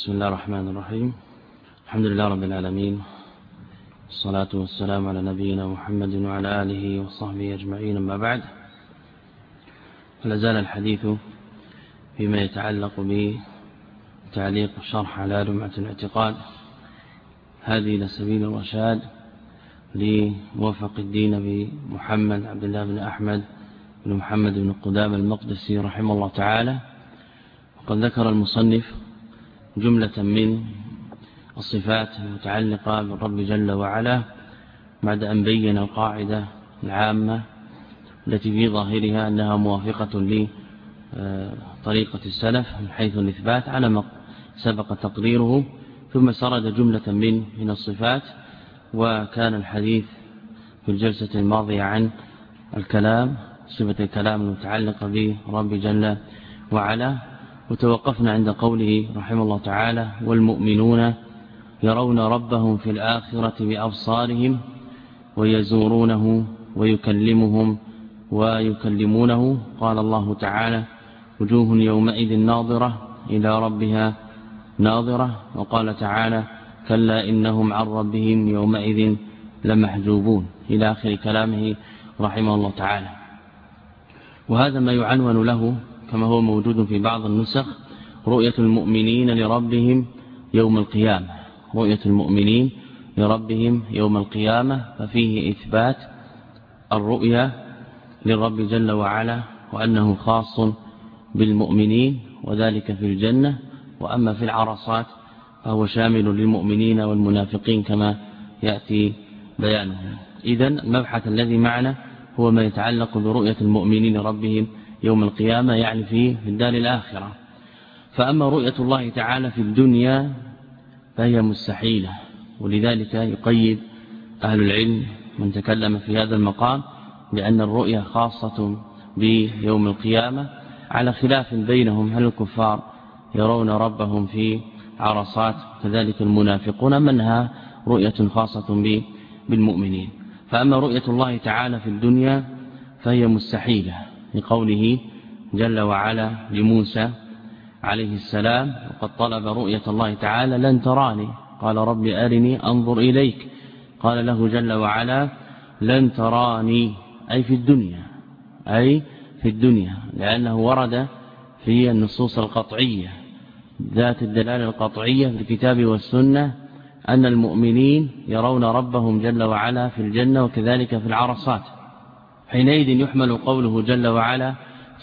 بسم الله الرحمن الرحيم. الحمد لله رب العالمين. الصلاة والسلام على نبينا محمد وعلى آله وصحبه أجمعين. ما بعد فلازال الحديث فيما يتعلق بتعليق الشرح على لمعة الاعتقاد. هذه لسبيل الرشاد لوفق الدين بمحمد عبد الله بن أحمد بن محمد بن قدام المقدسي رحمه الله تعالى. وقد ذكر المصنف جملة من الصفات المتعلقة بالرب جل وعلا بعد أن بين القاعدة العامة التي في ظاهرها أنها موافقة لطريقة السلف من حيث الإثبات على ما سبق تقريره ثم سرد جملة من من الصفات وكان الحديث في الجلسة الماضية عن الكلام صفة الكلام المتعلقة برب جل وعلا. وتوقفنا عند قوله رحمه الله تعالى والمؤمنون يرون ربهم في الآخرة بأبصارهم ويزورونه ويكلمهم ويكلمونه. قال الله تعالى وجوه يومئذ ناظرة إلى ربها ناظرة. وقال تعالى كلا إنهم عن ربهم يومئذ لمحجوبون. إلى آخر كلامه رحمه الله تعالى. وهذا ما يعنون له كما هو موجود في بعض النسخ رؤية المؤمنين لربهم يوم القيامة. رؤية المؤمنين لربهم يوم القيامة ففيه إثبات الرؤيا للرب جل وعلا وأنه خاص بالمؤمنين وذلك في الجنة. وأما في العرصات فهو شامل للمؤمنين والمنافقين كما يأتي بيانه. إذا المبحث الذي معنا هو ما يتعلق برؤية المؤمنين ربهم يوم القيامة يعني في الدار الآخرة. فأما رؤية الله تعالى في الدنيا فهي مستحيلة ولذلك يقيد أهل العلم من تكلم في هذا المقام بأن الرؤية خاصة بيوم القيامة على خلاف بينهم هل الكفار يرون ربهم في عرصات كذلك المنافقون منها رؤية خاصة بالمؤمنين. فأما رؤية الله تعالى في الدنيا فهي مستحيلة. لقوله جل وعلا لموسى عليه السلام وقد طلب رؤية الله تعالى لن تراني. قال رب أرني أنظر إليك. قال له جل وعلا لن تراني أي في الدنيا أي في الدنيا. لأنه ورد في النصوص القطعية ذات الدلالة القطعية في الكتاب والسنة أن المؤمنين يرون ربهم جل وعلا في الجنة وكذلك في العرصات. حينئذ يحمل قوله جل وعلا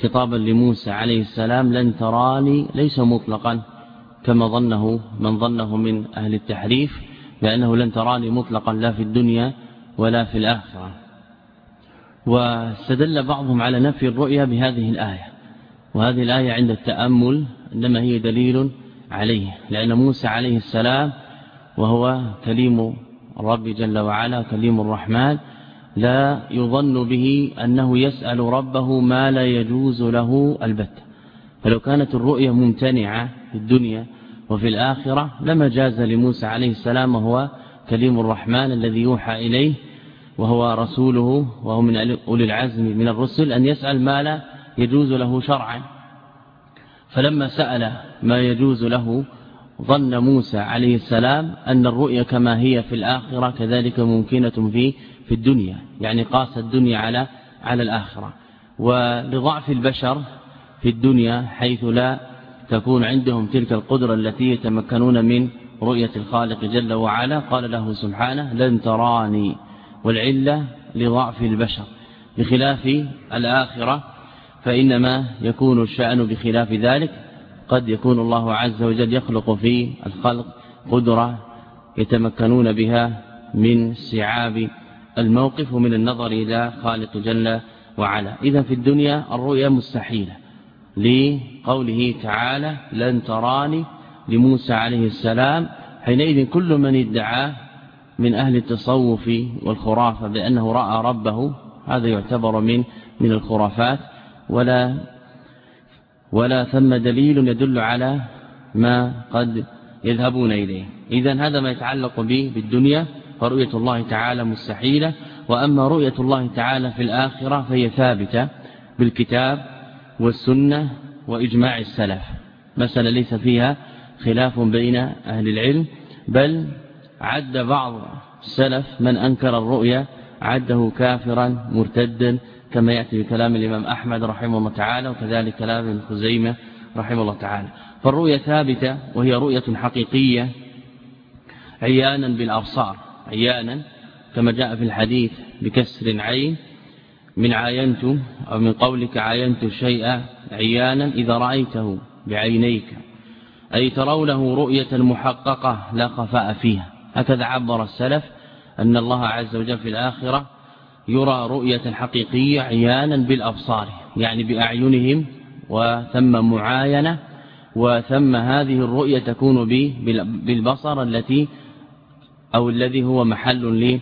خطابا لموسى عليه السلام لن تراني ليس مطلقا كما ظنه من ظنه من أهل التحريف لأنه لن تراني مطلقا لا في الدنيا ولا في الآخرة واستدل بعضهم على نفي الرؤيا بهذه الآية وهذه الآية عند التأمل إنما هي دليل عليه لأن موسى عليه السلام وهو كليم الرب جل وعلا كليم الرحمن لا يظن به أنه يسأل ربه ما لا يجوز له البتة فلو كانت الرؤية ممتنعة في الدنيا وفي الآخرة لما جاز لموسى عليه السلام وهو كليم الرحمن الذي يوحى إليه وهو رسوله وهو من أولي العزم من الرسل أن يسأل ما لا يجوز له شرعا. فلما سأل ما يجوز له ظن موسى عليه السلام أن الرؤيا كما هي في الآخرة كذلك ممكنة في في الدنيا يعني قاس الدنيا على على الآخرة. ولضعف البشر في الدنيا حيث لا تكون عندهم تلك القدرة التي يتمكنون من رؤية الخالق جل وعلا. قال له سبحانه لن تراني والعلة لضعف البشر. بخلاف الآخرة فإنما يكون الشأن بخلاف ذلك. قد يكون الله عز وجل يخلق في الخلق قدرة يتمكنون بها من استيعاب الموقف من النظر إلى خالق جل وعلا. إذا في الدنيا الرؤيا مستحيلة. لقوله تعالى لن تراني لموسى عليه السلام. حينئذ كل من ادعى من أهل التصوف والخرافة بأنه رأى ربه هذا يعتبر من من الخرافات. ولا ولا ثم دليل يدل على ما قد يذهبون إليه. إذا هذا ما يتعلق به بالدنيا. فرؤية الله تعالى مستحيلة وأما رؤية الله تعالى في الآخرة فهي ثابتة بالكتاب والسنة وإجماع السلف. مسألة ليس فيها خلاف بين أهل العلم بل عد بعض السلف من أنكر الرؤيا عده كافرا مرتدا كما يأتي بكلام الإمام أحمد رحمه الله تعالى وكذلك كلام ابن خزيمة رحمه الله تعالى. فالرؤيا ثابتة وهي رؤية حقيقية عيانا بالأبصار. عيانا كما جاء في الحديث بكسر عين من عاينت أو من قولك عاينت الشيء عيانا إذا رأيته بعينيك أي ترونه رؤية محققة لا خفاء فيها. هكذا عبر السلف أن الله عز وجل في الآخرة يرى رؤية حقيقية عيانا بالأبصار يعني بأعينهم وثم معاينة وثم هذه الرؤية تكون بالبصر التي أو الذي هو محل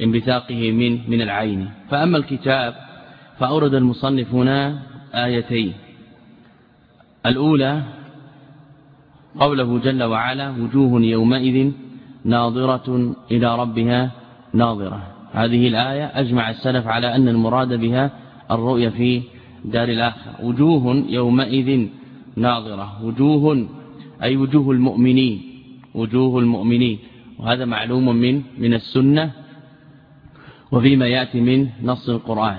لانبثاقه من من العين. فأما الكتاب فأورد المصنف هنا آيتين. الأولى قوله جل وعلا وجوه يومئذ ناظرة إلى ربها ناظرة. هذه الآية أجمع السلف على أن المراد بها الرؤية في دار الآخرة. وجوه يومئذ ناظرة. وجوه أي وجوه المؤمنين. وجوه المؤمنين. وهذا معلوم من من السنة وفيما يأتي من نص القرآن.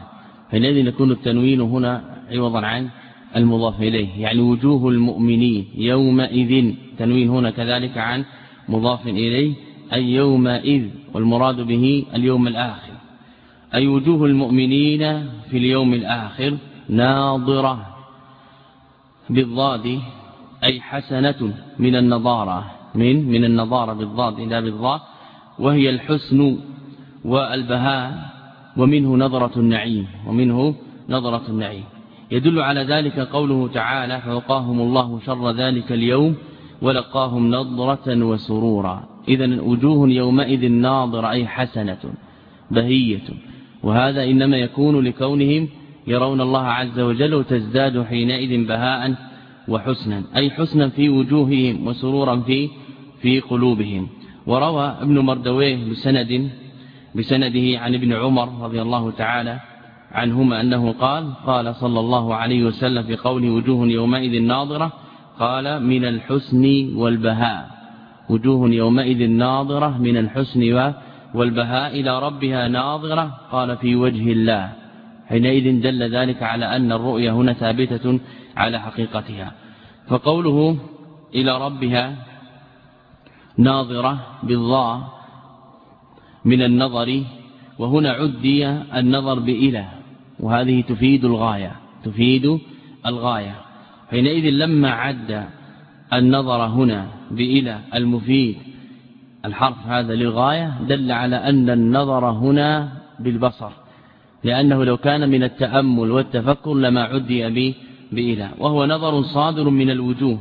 فإلذي يكون التنوين هنا عوضا عن المضاف إليه. يعني وجوه المؤمنين يومئذ تنوين هنا كذلك عن مضاف إليه أي يومئذ والمراد به اليوم الآخر. أي وجوه المؤمنين في اليوم الآخر ناظرة بالضاد أي حسنة من النظارة. من من النظارة بالضاد إلى بالضاء وهي الحسن والبهاء ومنه نظرة النعيم ومنه نظرة النعيم. يدل على ذلك قوله تعالى فوقاهم الله شر ذلك اليوم ولقاهم نظرة وسرورا. إذا وجوه يومئذ ناظرة أي حسنة بهية. وهذا إنما يكون لكونهم يرون الله عز وجل وتزداد حينئذ بهاء وحسنا. أي حسنا في وجوههم وسرورا في في قلوبهم. وروى ابن مردويه بسند بسنده عن ابن عمر رضي الله تعالى عنهما أنه قال قال صلى الله عليه وسلم في قوله وجوه يومئذ ناظرة قال من الحسن والبهاء. وجوه يومئذ ناظرة من الحسن والبهاء إلى ربها ناظرة قال في وجه الله. حينئذ دل ذلك على أن الرؤيا هنا ثابتة على حقيقتها. فقوله إلى ربها ناظرة بالضاء من النظر وهنا عدي النظر بإله وهذه تفيد الغاية تفيد الغاية. حينئذ لما عد النظر هنا بإله المفيد الحرف هذا للغاية دل على أن النظر هنا بالبصر لأنه لو كان من التأمل والتفكر لما عدي به بإله وهو نظر صادر من الوجوه.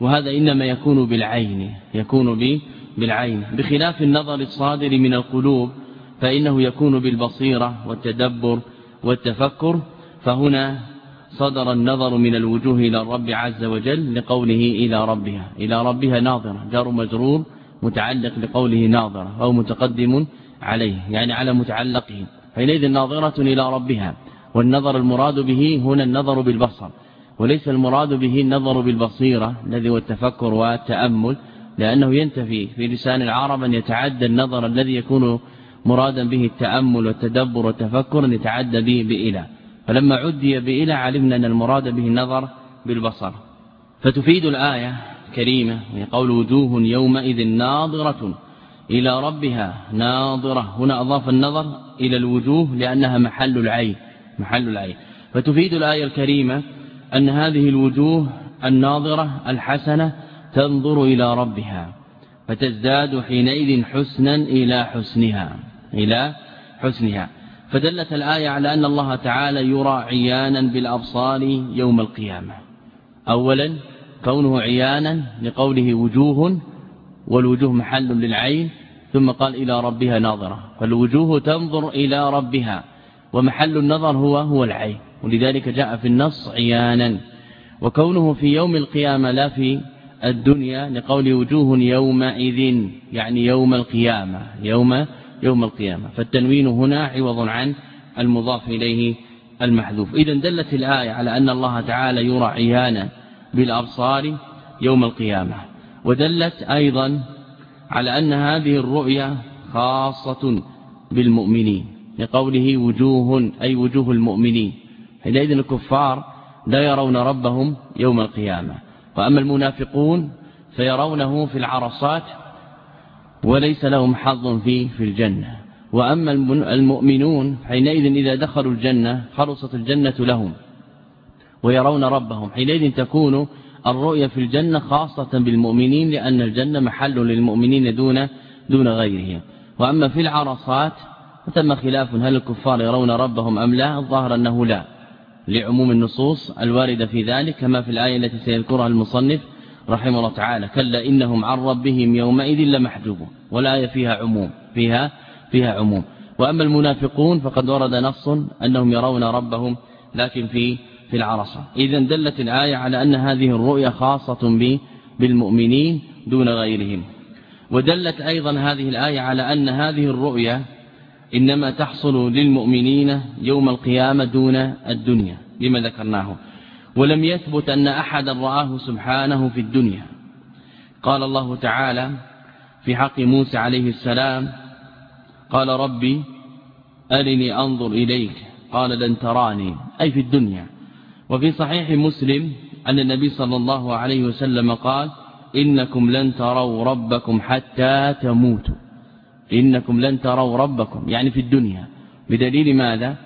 وهذا إنما يكون بالعين يكون بالعين. بخلاف النظر الصادر من القلوب فإنه يكون بالبصيرة والتدبر والتفكر. فهنا صدر النظر من الوجوه إلى الرب عز وجل لقوله إلى ربها. إلى ربها ناظرة جار مجرور متعلق بقوله ناظرة أو متقدم عليه يعني على متعلقه. حينئذ ناظرة إلى ربها والنظر المراد به هنا النظر بالبصر. وليس المراد به النظر بالبصيرة الذي هو التفكر والتأمل لأنه ينتفي في لسان العرب أن يتعدى النظر الذي يكون مرادا به التأمل والتدبر والتفكر أن يتعدى به بإله. فلما عدي بإله علمنا أن المراد به النظر بالبصر. فتفيد الآية كريمة قول وجوه يومئذ ناظرة إلى ربها. ناظرة. هنا أضاف النظر إلى الوجوه لأنها محل العين. محل العين. فتفيد الآية الكريمة أن هذه الوجوه الناظرة الحسنة تنظر إلى ربها فتزداد حينئذ حسنا إلى حسنها إلى حسنها. فدلت الآية على أن الله تعالى يرى عيانا بالأبصار يوم القيامة. أولا كونه عيانا لقوله وجوه والوجوه محل للعين ثم قال إلى ربها ناظرة. فالوجوه تنظر إلى ربها. ومحل النظر هو هو العين. ولذلك جاء في النص عيانا. وكونه في يوم القيامة لا في الدنيا لقول وجوه يومئذ يعني يوم القيامة يوم يوم القيامة. فالتنوين هنا عوض عن المضاف إليه المحذوف. إذا دلت الآية على أن الله تعالى يرى عيانا بالأبصار يوم القيامة. ودلت أيضا على أن هذه الرؤيا خاصة بالمؤمنين. لقوله وجوه أي وجوه المؤمنين. حينئذ الكفار لا يرون ربهم يوم القيامة. وأما المنافقون فيرونه في العرصات وليس لهم حظ فيه في الجنة. وأما المؤمنون حينئذ إذا دخلوا الجنة خلصت الجنة لهم ويرون ربهم. حينئذ تكون الرؤية في الجنة خاصة بالمؤمنين لأن الجنة محل للمؤمنين دون دون غيرهم. وأما في العرصات فتم خلاف هل الكفار يرون ربهم أم لا؟ الظاهر أنه لا. لعموم النصوص الواردة في ذلك كما في الآية التي سيذكرها المصنف رحمه الله تعالى كلا إنهم عن ربهم يومئذ لمحجوبون والآية فيها عموم فيها فيها عموم. وأما المنافقون فقد ورد نص أنهم يرون ربهم لكن في في العرصة. إذا دلت الآية على أن هذه الرؤيا خاصة بالمؤمنين دون غيرهم. ودلت أيضا هذه الآية على أن هذه الرؤيا إنما تحصل للمؤمنين يوم القيامة دون الدنيا لما ذكرناه. ولم يثبت أن أحدا رآه سبحانه في الدنيا. قال الله تعالى في حق موسى عليه السلام قال ربي أرني أنظر إليك. قال لن تراني. أي في الدنيا. وفي صحيح مسلم أن النبي صلى الله عليه وسلم قال إنكم لن تروا ربكم حتى تموتوا. إنكم لن تروا ربكم. يعني في الدنيا. بدليل ماذا؟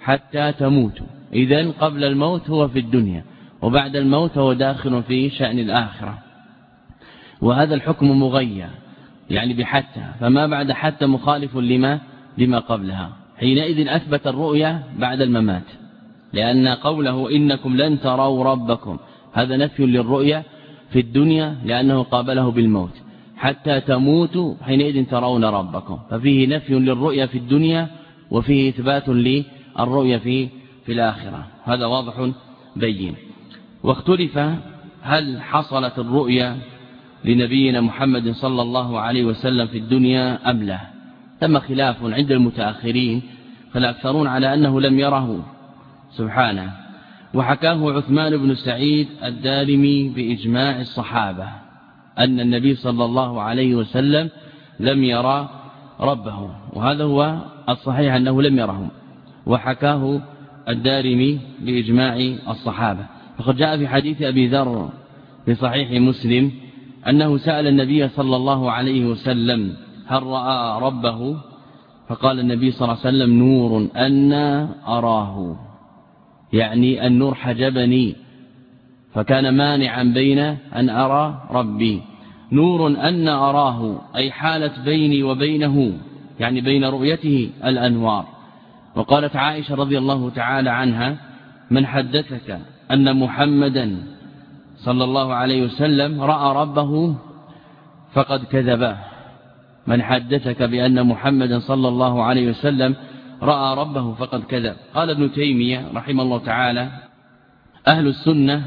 حتى تموتوا. إذا قبل الموت هو في الدنيا. وبعد الموت هو داخل في شأن الآخرة. وهذا الحكم مغير. يعني بحتى. فما بعد حتى مخالف لما؟ لما قبلها. حينئذ أثبت الرؤيا بعد الممات. لأن قوله إنكم لن تروا ربكم. هذا نفي للرؤيا في الدنيا لأنه قابله بالموت. حتى تموتوا حينئذ ترون ربكم. ففيه نفي للرؤيا في الدنيا وفيه إثبات للرؤيا في في الآخرة. هذا واضح بين. واختلف هل حصلت الرؤيا لنبينا محمد صلى الله عليه وسلم في الدنيا أم لا. تم خلاف عند المتأخرين فالأكثرون على أنه لم يره. سبحانه. وحكاه عثمان بن سعيد الدارمي بإجماع الصحابة. أن النبي صلى الله عليه وسلم لم يرى ربه وهذا هو الصحيح أنه لم يره وحكاه الدارمي بإجماع الصحابة. فقد جاء في حديث أبي ذر في صحيح مسلم أنه سأل النبي صلى الله عليه وسلم هل رأى ربه؟ فقال النبي صلى الله عليه وسلم نور أن أراه يعني النور حجبني. فكان مانعا بين أن أرى ربي. نور أن أراه أي حالت بيني وبينه يعني بين رؤيته الأنوار. وقالت عائشة رضي الله تعالى عنها من حدثك أن محمدا صلى الله عليه وسلم رأى ربه فقد كذبه من حدثك بأن محمدا صلى الله عليه وسلم رأى ربه فقد كذب. قال ابن تيمية رحمه الله تعالى أهل السنة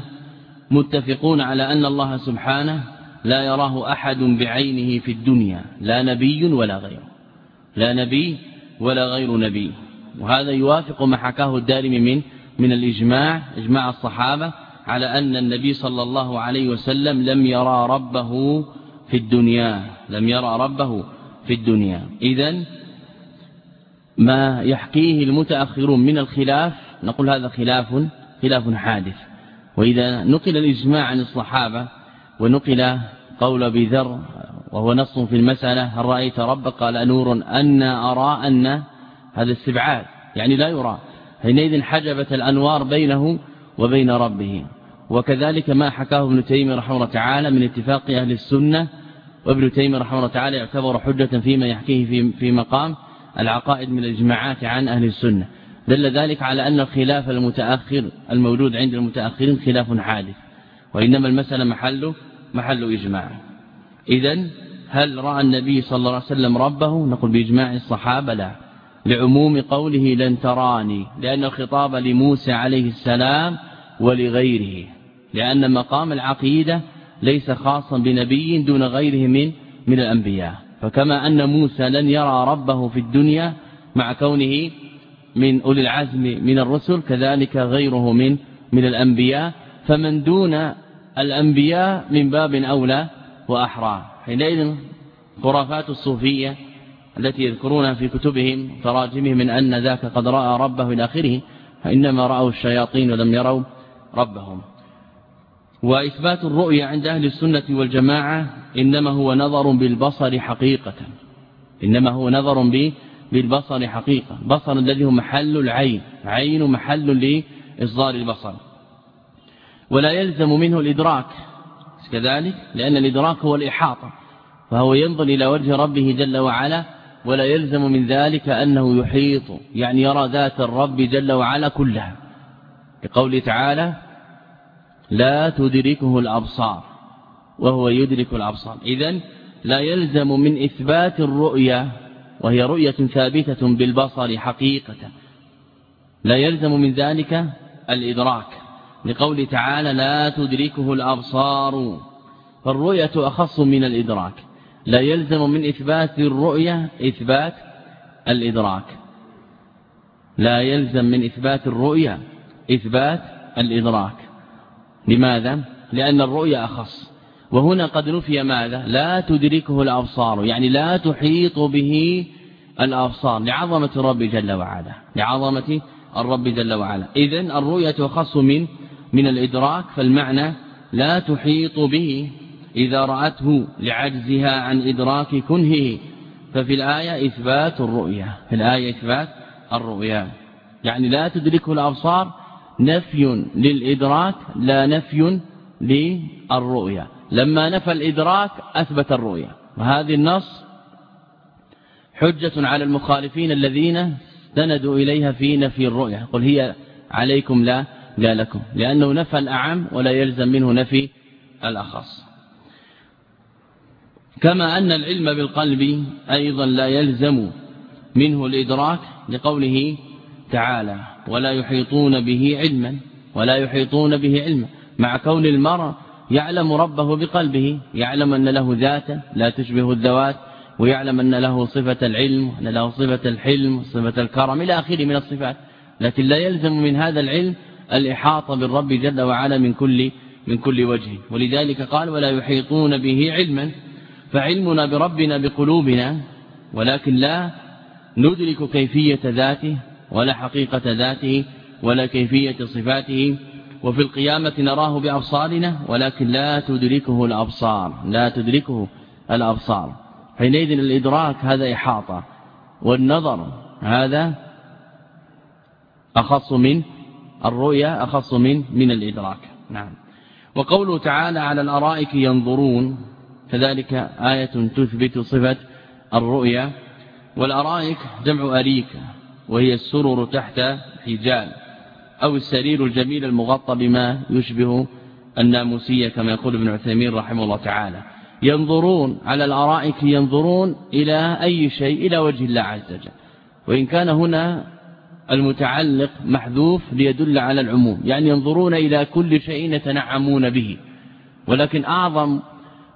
متفقون على أن الله سبحانه لا يراه أحد بعينه في الدنيا لا نبي ولا غيره. لا نبي ولا غير نبي. وهذا يوافق ما حكاه الدارمي من من الإجماع إجماع الصحابة على أن النبي صلى الله عليه وسلم لم يرى ربه في الدنيا لم يرى ربه في الدنيا. إذا ما يحكيه المتأخرون من الخلاف نقول هذا خلاف خلاف حادث. وإذا نقل الإجماع عن الصحابة ونقل قول بذر وهو نص في المسألة هل رأيت ربك قال نور أن أرى أن هذا استبعاد يعني لا يرى. حينئذ حجبت الأنوار بينه وبين ربه. وكذلك ما حكاه ابن تيمية رحمه الله تعالى من اتفاق أهل السنة. وابن تيمية رحمه الله تعالى يعتبر حجة فيما يحكيه في مقام العقائد من الإجماعات عن أهل السنة. دل ذلك على أن الخلاف المتأخر الموجود عند المتأخرين خلاف حادث وإنما المسألة محل محل إجماع. إذا هل رأى النبي صلى الله عليه وسلم ربه؟ نقول بإجماع الصحابة لا. لعموم قوله لن تراني لأن الخطاب لموسى عليه السلام ولغيره. لأن مقام العقيدة ليس خاصا بنبي دون غيره من من الأنبياء. فكما أن موسى لن يرى ربه في الدنيا مع كونه من أولي العزم من الرسل كذلك غيره من من الأنبياء. فمن دون الأنبياء من باب أولى وأحرار حينئذ خرافات الصوفية التي يذكرونها في كتبهم تراجمهم من أن ذاك قد رأى ربه إلى آخره فإنما رأوا الشياطين ولم يروا ربهم. وإثبات الرؤيا عند أهل السنة والجماعة إنما هو نظر بالبصر حقيقة. إنما هو نظر بالبصر حقيقة. بصر الذي هو محل العين. عين محل لإصدار البصر. ولا يلزم منه الإدراك. كذلك؟ لأن الإدراك هو الإحاطة. فهو ينظر إلى وجه ربه جل وعلا ولا يلزم من ذلك أنه يحيط. يعني يرى ذات الرب جل وعلا كلها. لقوله تعالى لا تدركه الأبصار. وهو يدرك الأبصار. إذن لا يلزم من إثبات الرؤية وهي رؤية ثابتة بالبصر حقيقة. لا يلزم من ذلك الإدراك لقول تعالى لا تدركه الأبصار. فالرؤية أخص من الإدراك. لا يلزم من إثبات الرؤية إثبات الإدراك. لا يلزم من إثبات الرؤية إثبات الإدراك. لماذا؟ لأن الرؤية أخص. وهنا قد نفي ماذا؟ لا تدركه الأبصار يعني لا تحيط به الأبصار لعظمة الرب جل وعلا لعظمة الرب جل وعلا. إذن الرؤية أخص من من الإدراك فالمعنى لا تحيط به. إذا رأته لعجزها عن إدراك كنهه ففي الآية إثبات الرؤية في الآية إثبات الرؤيا يعني لا تدركه الأبصار نفي للإدراك لا نفي للرؤيا لما نفى الإدراك أثبت الرؤيا وهذه النص حجة على المخالفين الذين استندوا إليها في نفي الرؤيا قل هي عليكم لا لا لكم. لأنه نفى الأعم ولا يلزم منه نفي الأخص. كما أن العلم بالقلب أيضا لا يلزم منه الإدراك لقوله تعالى ولا يحيطون به علما ولا يحيطون به علما. مع كون المرء يعلم ربه بقلبه يعلم أن له ذاتا لا تشبه الذوات ويعلم أن له صفة العلم وأن له صفة الحلم صفة الكرم إلى آخره من الصفات. لكن لا يلزم من هذا العلم الإحاطة بالرب جل وعلا من كل من كل وجه. ولذلك قال ولا يحيطون به علما فعلمنا بربنا بقلوبنا ولكن لا ندرك كيفية ذاته ولا حقيقة ذاته ولا كيفية صفاته وفي القيامة نراه بأبصارنا ولكن لا تدركه الأبصار لا تدركه الأبصار. حينئذ الإدراك هذا إحاطة والنظر هذا أخص من الرؤيا أخص من من الإدراك. نعم. وقوله تعالى على الأرائك ينظرون كذلك آية تثبت صفة الرؤيا. والأرائك جمع أريكة وهي السرر تحت حجال. أو السرير الجميل المغطى بما يشبه الناموسية كما يقول ابن عثيمين رحمه الله تعالى. ينظرون على الأرائك ينظرون إلى أي شيء إلى وجه الله عز وجل. وإن كان هنا المتعلق محذوف ليدل على العموم. يعني ينظرون إلى كل شيء يتنعمون به. ولكن أعظم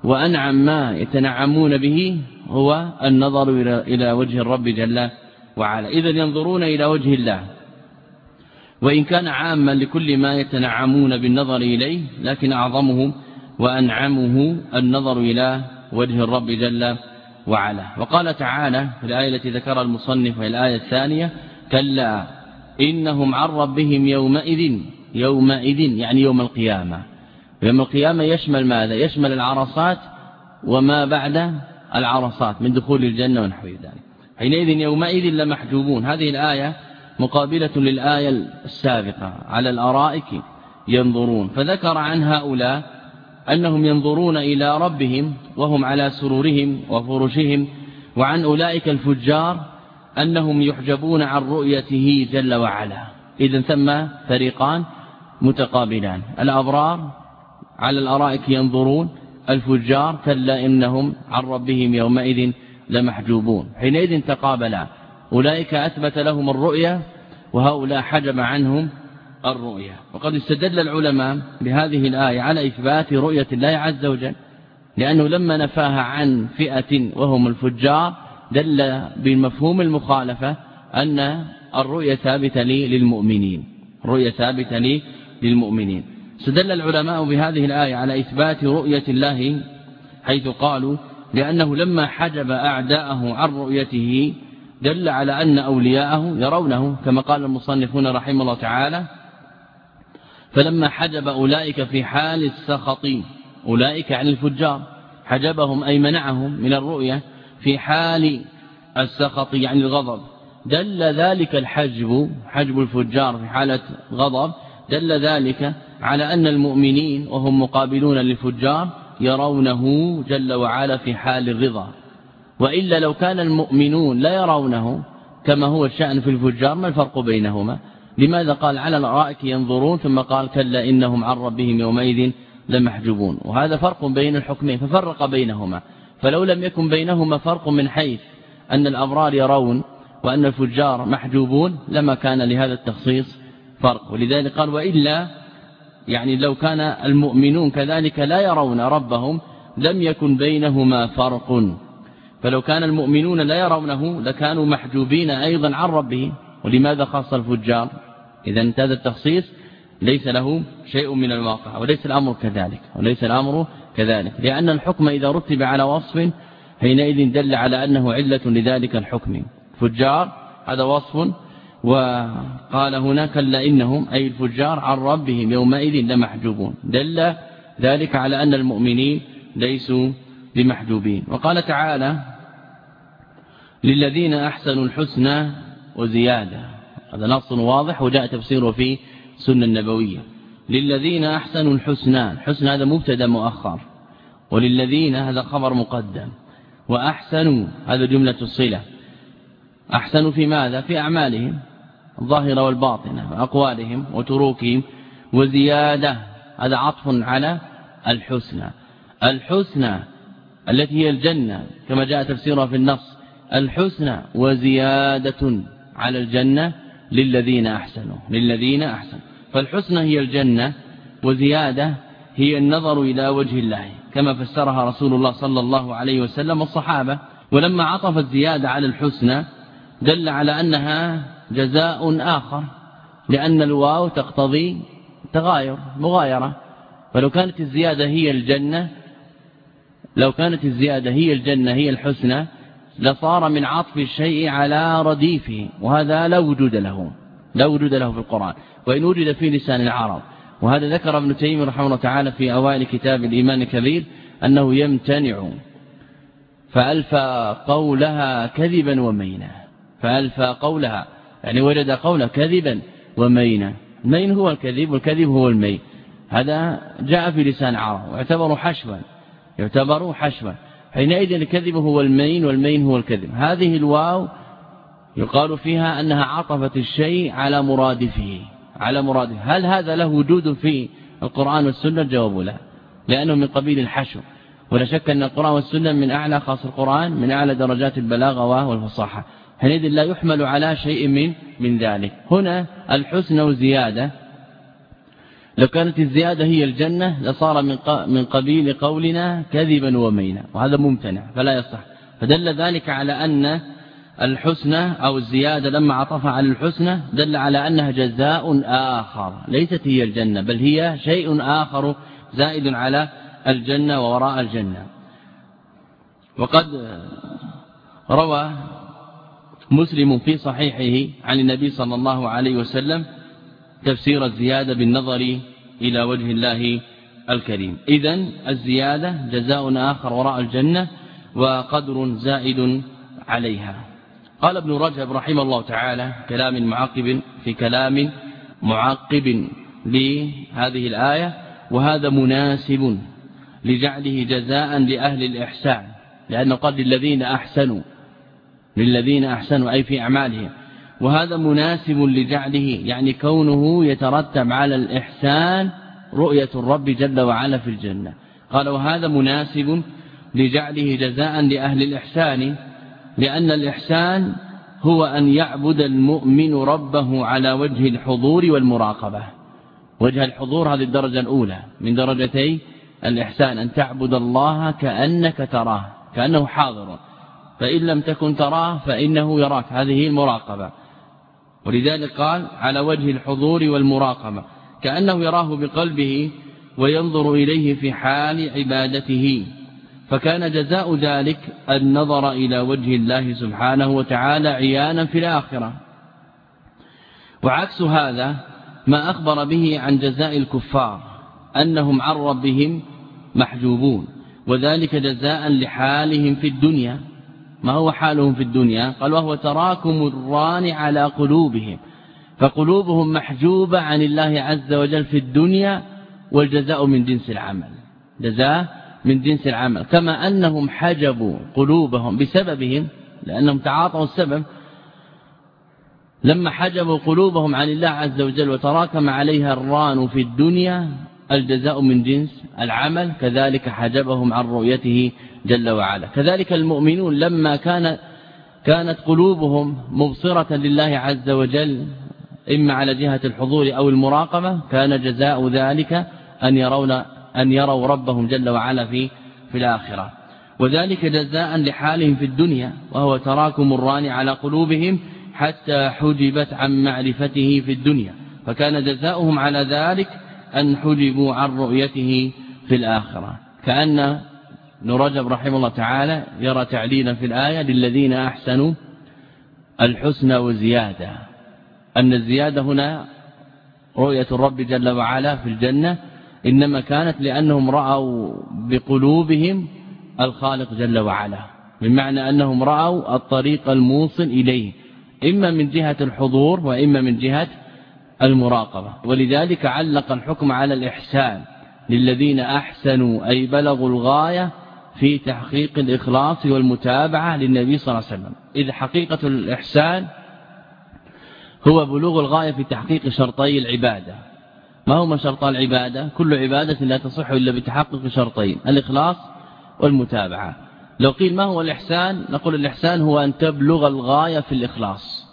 وأنعم ما يتنعمون به هو النظر إلى وجه الرب جل وعلا. إذا ينظرون إلى وجه الله. وإن كان عاما لكل ما يتنعمون بالنظر إليه لكن أعظمه وأنعمه النظر إلى وجه الرب جل وعلا. وقال تعالى في الآية التي ذكرها المصنف في الآية الثانية كلا إنهم عن ربهم يومئذ يومئذ يعني يوم القيامة. يوم القيامة يشمل ماذا؟ يشمل العرصات وما بعد العرصات من دخول الجنة ونحو ذلك. حينئذ يومئذ لمحجوبون. هذه الآية مقابلة للآية السابقة على الأرائك ينظرون. فذكر عن هؤلاء أنهم ينظرون إلى ربهم وهم على سرورهم وفرشهم وعن أولئك الفجار أنهم يحجبون عن رؤيته جل وعلا. إذا ثم فريقان متقابلان. الأبرار على الأرائك ينظرون الفجار كلا إنهم عن ربهم يومئذ لمحجوبون. حينئذ تقابلا. أولئك أثبت لهم الرؤيا وهؤلاء حجب عنهم الرؤيا وقد استدل العلماء بهذه الآية على إثبات رؤية الله عز وجل لأنه لما نفاها عن فئة وهم الفجار دل بالمفهوم المخالفة أن الرؤية ثابتة لي للمؤمنين. الرؤية ثابتة لي للمؤمنين. استدل العلماء بهذه الآية على إثبات رؤية الله حيث قالوا لأنه لما حجب أعداءه عن رؤيته دل على أن أولياءه يرونه كما قال المصنفون رحمه الله تعالى فلما حجب أولئك في حال السخط أولئك عن الفجار حجبهم أي منعهم من الرؤية في حال السخط يعني الغضب. دل ذلك الحجب حجب الفجار في حالة غضب دل ذلك على أن المؤمنين وهم مقابلون للفجار يرونه جل وعلا في حال الرضا. وإلا لو كان المؤمنون لا يرونه كما هو الشأن في الفجار ما الفرق بينهما؟ لماذا قال على الأرائك ينظرون ثم قال كلا إنهم عن ربهم يومئذ لمحجوبون؟ وهذا فرق بين الحكمين ففرق بينهما. فلو لم يكن بينهما فرق من حيث أن الأبرار يرون وأن الفجار محجوبون لما كان لهذا التخصيص فرق. ولذلك قال وإلا يعني لو كان المؤمنون كذلك لا يرون ربهم لم يكن بينهما فرق. فلو كان المؤمنون لا يرونه لكانوا محجوبين أيضا عن ربهم. ولماذا خاص الفجار؟ إذا انتهى التخصيص ليس له شيء من الواقع وليس الأمر كذلك وليس الأمر كذلك. لأن الحكم إذا رتب على وصف حينئذ دل على أنه علة لذلك الحكم. فجار هذا وصف وقال هناك إلا إنهم أي الفجار عن ربهم يومئذ لمحجوبون. دل ذلك على أن المؤمنين ليسوا بمحجوبين. وقال تعالى للذين أحسنوا الحسنى وزيادة. هذا نص واضح وجاء تفسيره في سنة النبوية. للذين أحسنوا الحسنى الحسنى هذا مبتدأ مؤخر. وللذين هذا خبر مقدم. وأحسنوا هذا جملة الصلة. أحسنوا في ماذا؟ في أعمالهم الظاهرة والباطنة وأقوالهم وتروكهم. وزيادة هذا عطف على الحسنى. الحسنى التي هي الجنة كما جاء تفسيرها في النص. الحسنى وزيادة على الجنة للذين أحسنوا للذين أحسنوا. فالحسنى هي الجنة وزيادة هي النظر إلى وجه الله كما فسرها رسول الله صلى الله عليه وسلم والصحابة ولما عطف الزيادة على الحسنى دل على أنها جزاء آخر لأن الواو تقتضي تغاير مغايرة. فلو كانت الزيادة هي الجنة لو كانت الزيادة هي الجنة هي الحسنى لصار من عطف الشيء على رديفه وهذا لا وجود له لا وجود له في القرآن وإن وجد في لسان العرب. وهذا ذكر ابن تيمية رحمه الله تعالى في أوائل كتاب الإيمان الكبير أنه يمتنع. فألفى قولها كذبا ومينا. فألفى قولها يعني وجد قول كذبا ومينا. المين هو الكذب والكذب هو المين هذا جاء في لسان عرب واعتبروا حشوا يعتبر حشوا. حينئذ الكذب هو المين والمين هو الكذب. هذه الواو يقال فيها أنها عطفت الشيء على مرادفه على مرادفه. هل هذا له وجود في القرآن والسنة؟ الجواب لا لأنه من قبيل الحشو ولا شك أن القرآن والسنة من أعلى خاص القرآن من أعلى درجات البلاغة والفصاحة. حينئذ لا يحمل على شيء من من ذلك. هنا الحسن وزيادة لو كانت الزيادة هي الجنة لصار من من قبيل قولنا كذبا ومينا وهذا ممتنع فلا يصح. فدل ذلك على أن الحسنى أو الزيادة لما عطف على الحسنى دل على أنها جزاء آخر ليست هي الجنة بل هي شيء آخر زائد على الجنة ووراء الجنة. وقد روى مسلم في صحيحه عن النبي صلى الله عليه وسلم تفسير الزيادة بالنظر إلى وجه الله الكريم. إذا الزيادة جزاء آخر وراء الجنة وقدر زائد عليها. قال ابن رجب رحمه الله تعالى كلام معقب في كلام معقب لهذه الآية وهذا مناسب لجعله جزاء لأهل الإحسان لأنه قد للذين أحسنوا للذين أحسنوا أي في أعمالهم. وهذا مناسب لجعله يعني كونه يترتب على الإحسان رؤية الرب جل وعلا في الجنة. قال وهذا مناسب لجعله جزاء لأهل الإحسان لأن الإحسان هو أن يعبد المؤمن ربه على وجه الحضور والمراقبة. وجه الحضور هذه الدرجة الأولى. من درجتي الإحسان أن تعبد الله كأنك تراه كأنه حاضر. فإن لم تكن تراه فإنه يراك. هذه المراقبة. ولذلك قال على وجه الحضور والمراقبة كأنه يراه بقلبه وينظر إليه في حال عبادته. فكان جزاء ذلك النظر إلى وجه الله سبحانه وتعالى عيانا في الآخرة. وعكس هذا ما أخبر به عن جزاء الكفار أنهم عن ربهم محجوبون وذلك جزاء لحالهم في الدنيا. ما هو حالهم في الدنيا؟ قال وهو تراكم الران على قلوبهم فقلوبهم محجوبة عن الله عز وجل في الدنيا والجزاء من جنس العمل جزاء من جنس العمل كما أنهم حجبوا قلوبهم بسببهم لأنهم تعاطوا السبب لما حجبوا قلوبهم عن الله عز وجل وتراكم عليها الران في الدنيا الجزاء من جنس العمل كذلك حجبهم عن رؤيته جل وعلا. كذلك المؤمنون لما كان كانت قلوبهم مبصرة لله عز وجل إما على جهة الحضور أو المراقبة كان جزاء ذلك أن يرون أن يروا ربهم جل وعلا في في الآخرة. وذلك جزاء لحالهم في الدنيا وهو تراكم الران على قلوبهم حتى حجبت عن معرفته في الدنيا. فكان جزاؤهم على ذلك أن حجبوا عن رؤيته في الآخرة. كأن ابن رجب رحمه الله تعالى يرى تعليلا في الآية للذين أحسنوا الحسنى وزيادة. أن الزيادة هنا رؤية الرب جل وعلا في الجنة إنما كانت لأنهم رأوا بقلوبهم الخالق جل وعلا. بمعنى أنهم رأوا الطريق الموصل إليه إما من جهة الحضور وإما من جهة المراقبة. ولذلك علق الحكم على الإحسان للذين أحسنوا أي بلغوا الغاية في تحقيق الإخلاص والمتابعة للنبي صلى الله عليه وسلم. إذ حقيقة الإحسان هو بلوغ الغاية في تحقيق شرطي العبادة. ما هما شرطا العبادة؟ كل عبادة لا تصح إلا بتحقق شرطين الإخلاص والمتابعة. لو قيل ما هو الإحسان؟ نقول الإحسان هو أن تبلغ الغاية في الإخلاص.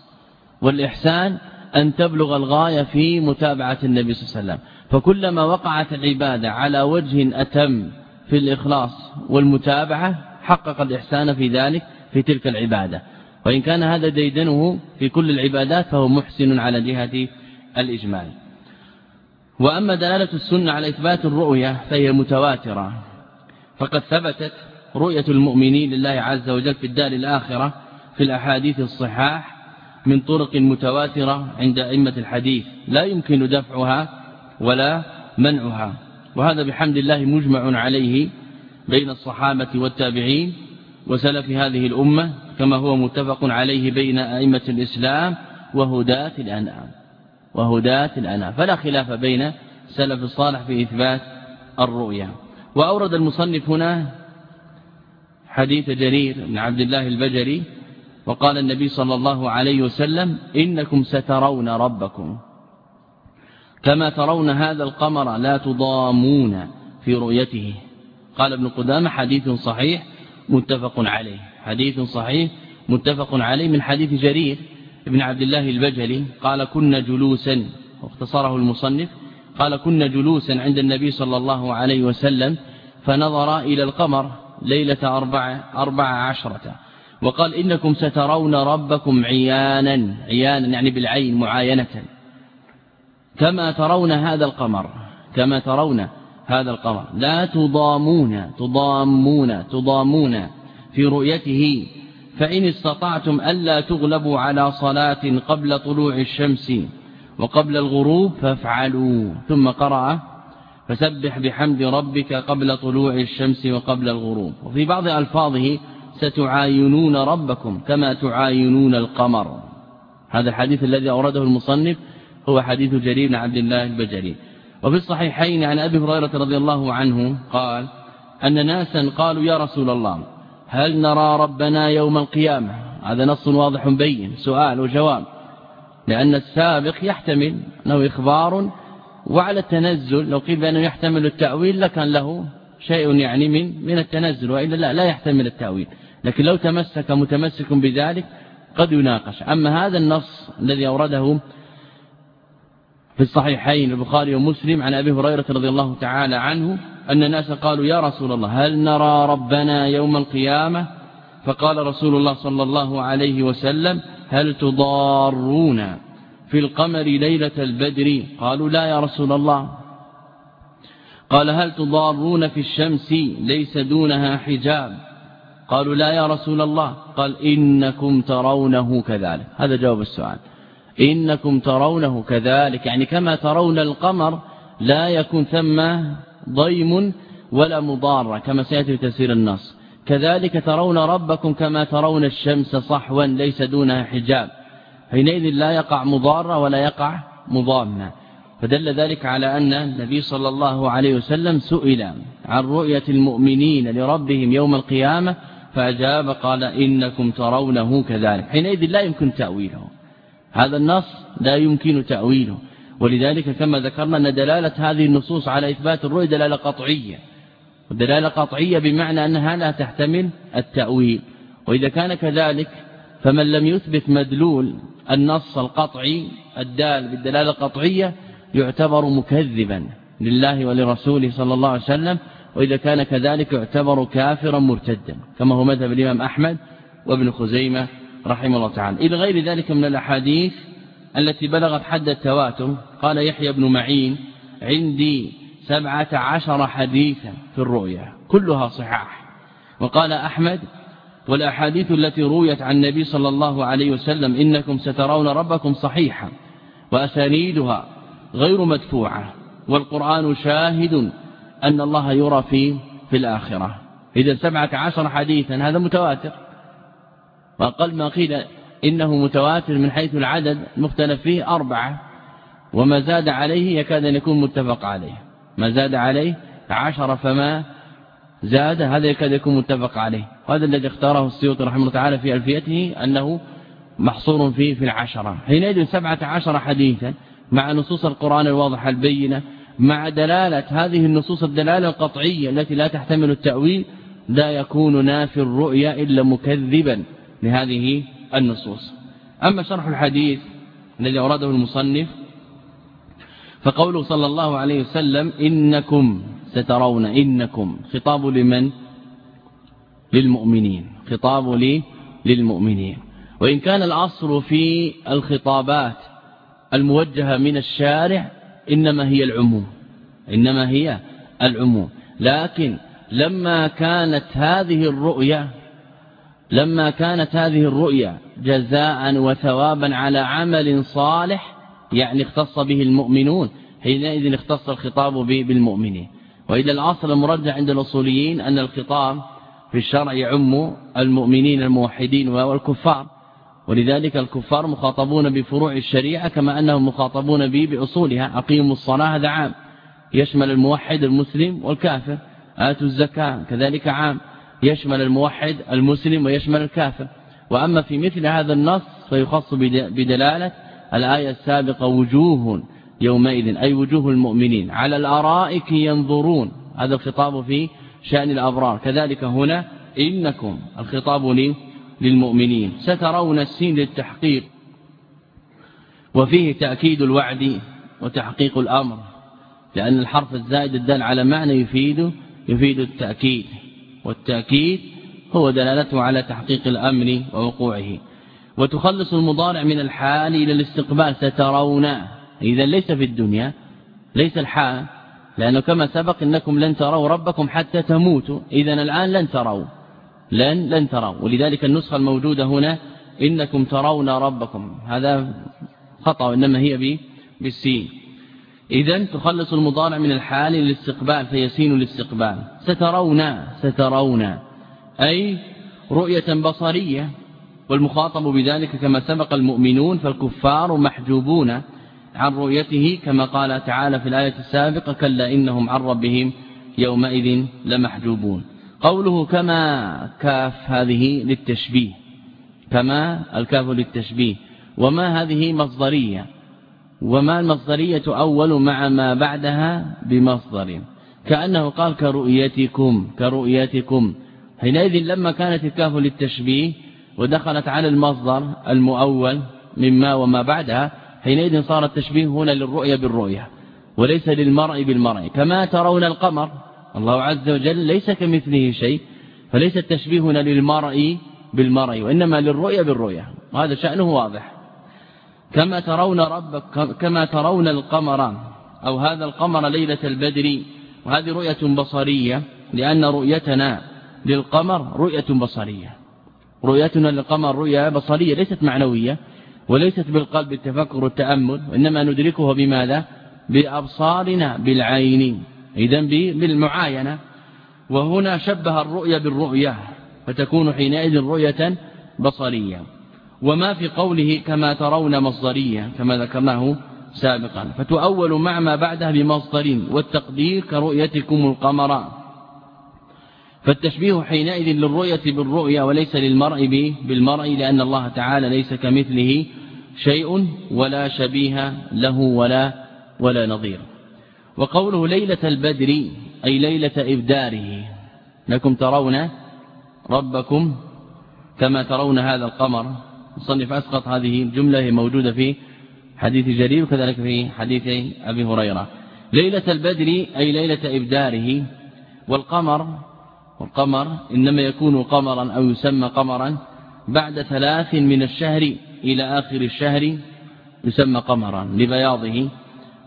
والإحسان أن تبلغ الغاية في متابعة النبي صلى الله عليه وسلم. فكلما وقعت العبادة على وجه أتم في الإخلاص والمتابعة حقق الإحسان في ذلك في تلك العبادة. وإن كان هذا ديدنه في كل العبادات فهو محسن على جهة الإجمال. وأما دلالة السنة على إثبات الرؤية فهي متواترة. فقد ثبتت رؤية المؤمنين لله عز وجل في الدار الآخرة في الأحاديث الصحاح من طرق متواترة عند أئمة الحديث. لا يمكن دفعها ولا منعها. وهذا بحمد الله مجمع عليه بين الصحابة والتابعين وسلف هذه الأمة كما هو متفق عليه بين أئمة الإسلام وهداة الأنعام. وهداة الأنام فلا خلاف بين سلف الصالح في إثبات الرؤيا وأورد المصنف هنا حديث جرير بن عبد الله البجري وقال النبي صلى الله عليه وسلم إنكم سترون ربكم كما ترون هذا القمر لا تضامون في رؤيته. قال ابن قدامة حديث صحيح متفق عليه. حديث صحيح متفق عليه من حديث جرير ابن عبد الله البجلي قال كنا جلوسا واختصره المصنف قال كنا جلوسا عند النبي صلى الله عليه وسلم فنظر إلى القمر ليلة أربع, أربع عشرة. وقال إنكم سترون ربكم عيانا عيانا يعني بالعين معاينة. كما ترون هذا القمر كما ترون هذا القمر. لا تضامون تضامون تضامون في رؤيته. فإن استطعتم ألا تغلبوا على صلاة قبل طلوع الشمس وقبل الغروب فافعلوا. ثم قرأ فسبح بحمد ربك قبل طلوع الشمس وقبل الغروب. وفي بعض ألفاظه ستعاينون ربكم كما تعاينون القمر. هذا الحديث الذي أورده المصنف هو حديث جرير بن عبد الله البجري. وفي الصحيحين عن أبي هريرة رضي الله عنه قال أن ناسا قالوا يا رسول الله هل نرى ربنا يوم القيامة؟ هذا نص واضح بين سؤال وجواب. لأن السابق يحتمل أنه إخبار وعلى التنزل لو قيل بأنه يحتمل التأويل لكان له شيء يعني من من التنزل وإلا لا لا يحتمل التأويل. لكن لو تمسك متمسك بذلك قد يناقش. أما هذا النص الذي أورده في الصحيحين البخاري ومسلم عن أبي هريرة رضي الله تعالى عنه أن الناس قالوا يا رسول الله هل نرى ربنا يوم القيامة؟ فقال رسول الله صلى الله عليه وسلم هل تضارون في القمر ليلة البدر؟ قالوا لا يا رسول الله. قال هل تضارون في الشمس؟ ليس دونها حجاب. قالوا لا يا رسول الله. قال إنكم ترونه كذلك. هذا جواب السؤال. إنكم ترونه كذلك. يعني كما ترون القمر لا يكون ثم ضيم ولا مضارة كما سيأتي في تفسير النص. كذلك ترون ربكم كما ترون الشمس صحوا ليس دونها حجاب. حينئذ لا يقع مضارة ولا يقع مضامة فدل ذلك على أن النبي صلى الله عليه وسلم سئل عن رؤية المؤمنين لربهم يوم القيامة فأجاب قال إنكم ترونه كذلك. حينئذ لا يمكن تأويله. هذا النص لا يمكن تأويله. ولذلك كما ذكرنا أن دلالة هذه النصوص على إثبات الرؤية دلالة قطعية. ودلالة قطعية بمعنى أنها لا تحتمل التأويل. وإذا كان كذلك فمن لم يثبت مدلول النص القطعي الدال بالدلالة القطعية يعتبر مكذبا لله ولرسوله صلى الله عليه وسلم وإذا كان كذلك يعتبر كافرا مرتدا كما هو مذهب الإمام أحمد وابن خزيمة رحمه الله تعالى. إلى غير ذلك من الأحاديث التي بلغت حد التواتر قال يحيى بن معين عندي سبعة عشر حديثا في الرؤيا كلها صحاح. وقال أحمد والأحاديث التي رويت عن النبي صلى الله عليه وسلم إنكم سترون ربكم صحيحا وأسانيدها غير مدفوعة والقرآن شاهد أن الله يرى في في الآخرة. إذا سبعة عشر حديثا هذا متواتر. وأقل ما قيل إنه متواتر من حيث العدد مختلف فيه أربعة. وما زاد عليه يكاد أن يكون متفق عليه. ما زاد عليه عشر فما زاد هذا يكاد يكون متفق عليه. وهذا الذي اختاره السيوطي رحمه الله تعالى في ألفيته أنه محصور فيه في العشرة. حينئذ سبعة عشر حديثا مع نصوص القرآن الواضحة البينة مع دلالة هذه النصوص الدلالة القطعية التي لا تحتمل التأويل لا يكون نافي الرؤيا إلا مكذبا لهذه النصوص. أما شرح الحديث الذي أراده المصنف فقوله صلى الله عليه وسلم إنكم سترون إنكم خطاب لمن؟ للمؤمنين. خطاب لي للمؤمنين. وإن كان الأصل في الخطابات الموجهة من الشارع إنما هي العموم. إنما هي العموم. لكن لما كانت هذه الرؤيا لما كانت هذه الرؤيا جزاء وثوابا على عمل صالح يعني اختص به المؤمنون حينئذ اختص الخطاب بالمؤمنين. وإذا الأصل المرجع عند الأصوليين أن الخطاب في الشرع يعم المؤمنين الموحدين والكفار. ولذلك الكفار مخاطبون بفروع الشريعة كما أنهم مخاطبون به بأصولها. أقيموا الصلاة هذا عام. يشمل الموحد المسلم والكافر. آتوا الزكاة كذلك عام. يشمل الموحد المسلم ويشمل الكافر. وأما في مثل هذا النص فيخص بدلالة الآية السابقة وجوه يومئذ أي وجوه المؤمنين. على الأرائك ينظرون. هذا الخطاب في شأن الأبرار. كذلك هنا إنكم. الخطاب للمؤمنين سترون السين للتحقيق. وفيه تأكيد الوعد وتحقيق الأمر لأن الحرف الزائد الدال على معنى يفيد يفيد التأكيد. والتأكيد هو دلالته على تحقيق الأمر ووقوعه. وتخلص المضارع من الحال إلى الاستقبال سترون. إذا ليس في الدنيا ليس الحال لأنه كما سبق إنكم لن تروا ربكم حتى تموتوا. إذا الآن لن تروا. لن لن تروا. ولذلك النسخة الموجودة هنا إنكم ترون ربكم. هذا خطأ إنما هي بالسين. إذا تخلص المضارع من الحال للاستقبال فيسين الاستقبال. سترون سترون. أي رؤية بصرية والمخاطب بذلك كما سبق المؤمنون فالكفار محجوبون عن رؤيته كما قال تعالى في الآية السابقة كلا إنهم عن ربهم يومئذ لمحجوبون. قوله كما كاف هذه للتشبيه كما الكاف للتشبيه. وما هذه مصدرية؟ وما المصدرية أول مع ما بعدها بمصدر؟ كأنه قال كرؤيتكم كرؤيتكم. حينئذ لما كانت الكاف للتشبيه ودخلت على المصدر المؤول مما وما بعدها حينئذ صار التشبيه هنا للرؤية بالرؤية وليس للمرء بالمرء. كما ترون القمر الله عز وجل ليس كمثله شيء فليس التشبيه هنا للمرء بالمرء وإنما للرؤية بالرؤية وهذا شأنه واضح. كما ترون ربك كما ترون القمر أو هذا القمر ليلة البدر وهذه رؤية بصرية لأن رؤيتنا للقمر رؤية بصرية. رؤيتنا للقمر رؤية بصرية ليست معنوية وليست بالقلب التفكر والتأمل وإنما ندركه بماذا؟ بأبصارنا بالعين. إذا بالمعاينة. وهنا شبه الرؤية بالرؤية فتكون حينئذ رؤية بصرية. وما في قوله كما ترون مصدرية كما ذكرناه سابقا. فتؤول مع ما بعدها بمصدر والتقدير كرؤيتكم القمر. فالتشبيه حينئذ للرؤية بالرؤية وليس للمرء بالمرء لأن الله تعالى ليس كمثله شيء ولا شبيه له ولا ولا نظير. وقوله ليلة البدر أي ليلة إبداره. لكم ترون ربكم كما ترون هذا القمر. صنف أسقط هذه الجملة موجودة في حديث جرير وكذلك في حديث أبي هريرة. ليلة البدر أي ليلة إبداره. والقمر والقمر إنما يكون قمرا أو يسمى قمرا بعد ثلاث من الشهر إلى آخر الشهر يسمى قمرا لبياضه.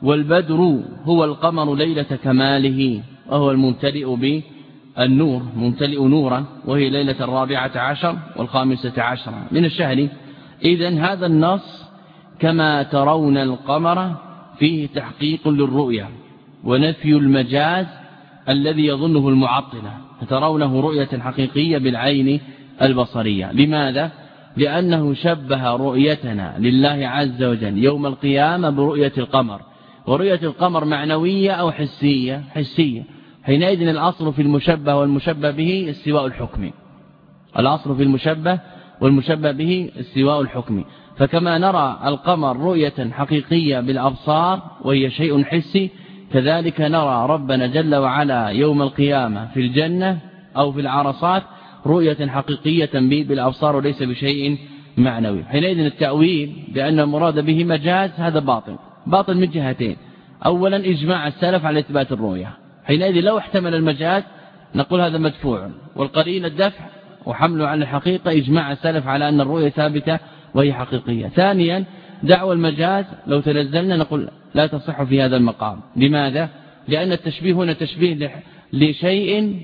والبدر هو القمر ليلة كماله وهو الممتلئ بالنور ممتلئ نورا وهي ليلة الرابعة عشر والخامسة عشر. من الشهر إذا هذا النص كما ترون القمر فيه تحقيق للرؤيا ونفي المجاز الذي يظنه المعطلة فترونه رؤية حقيقية بالعين البصرية. لماذا؟ لأنه شبه رؤيتنا لله عز وجل يوم القيامة برؤية القمر. ورؤية القمر معنوية أو حسية؟ حسية. حينئذ الأصل في المشبه والمشبه به استواء الحكم. الأصل في المشبه والمشبه به استواء الحكم. فكما نرى القمر رؤية حقيقية بالأبصار وهي شيء حسي كذلك نرى ربنا جل وعلا يوم القيامة في الجنة أو في العرصات رؤية حقيقية بالأبصار وليس بشيء معنوي. حينئذ التأويل بأن المراد به مجاز هذا باطل. باطل من جهتين. أولا إجماع السلف على إثبات الرؤية. حينئذ لو احتمل المجاز نقول هذا مدفوع. والقرين الدفع وحمله على الحقيقة إجماع السلف على أن الرؤية ثابتة وهي حقيقية. ثانيا دعوى المجاز. لو تنزلنا نقول لا تصح في هذا المقام. لماذا؟ لأن التشبيه هنا تشبيه لشيء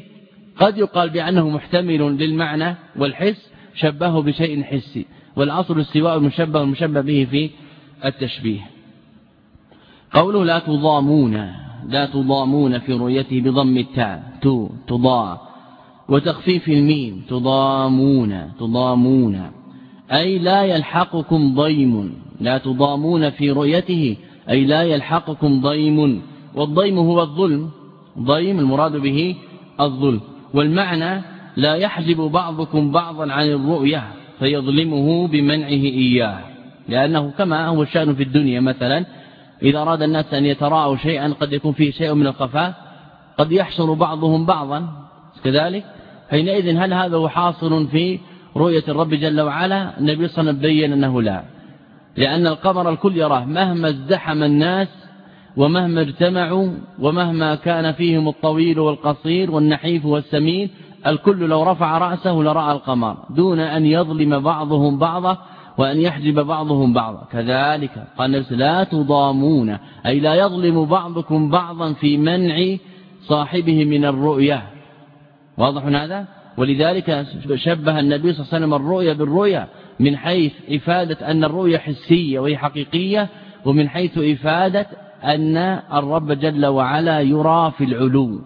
قد يقال بأنه محتمل للمعنى والحس شبهه بشيء حسي. والأصل السواء المشبه والمشبه به في التشبيه. قوله لا تضامون لا تضامون في رؤيته بضم التاء تو تضا. وتخفيف الميم تضامون تضامون. أي لا يلحقكم ضيم لا تضامون في رؤيته أي لا يلحقكم ضيم. والضيم هو الظلم ضيم المراد به الظلم. والمعنى لا يحجب بعضكم بعضا عن الرؤية فيظلمه بمنعه إياه. لأنه كما هو الشأن في الدنيا مثلا إذا أراد الناس أن يتراءوا شيئا قد يكون فيه شيء من الخفاء قد يحشر بعضهم بعضا كذلك؟ حينئذ هل هذا هو حاصل في رؤية الرب جل وعلا؟ النبي صلى الله عليه وسلم بين أنه لا. لأن القمر الكل يراه مهما ازدحم الناس ومهما اجتمعوا ومهما كان فيهم الطويل والقصير والنحيف والسمين الكل لو رفع رأسه لرأى القمر دون أن يظلم بعضهم بعضا وأن يحجب بعضهم بعضا. كذلك قال نفسه لا تضامون. أي لا يظلم بعضكم بعضا في منع صاحبه من الرؤية. واضح هذا؟ ولذلك شبه النبي صلى الله عليه وسلم الرؤيا بالرؤيا من حيث إفادة أن الرؤيا حسية وهي حقيقية ومن حيث إفادة أن الرب جل وعلا يرى في العلو.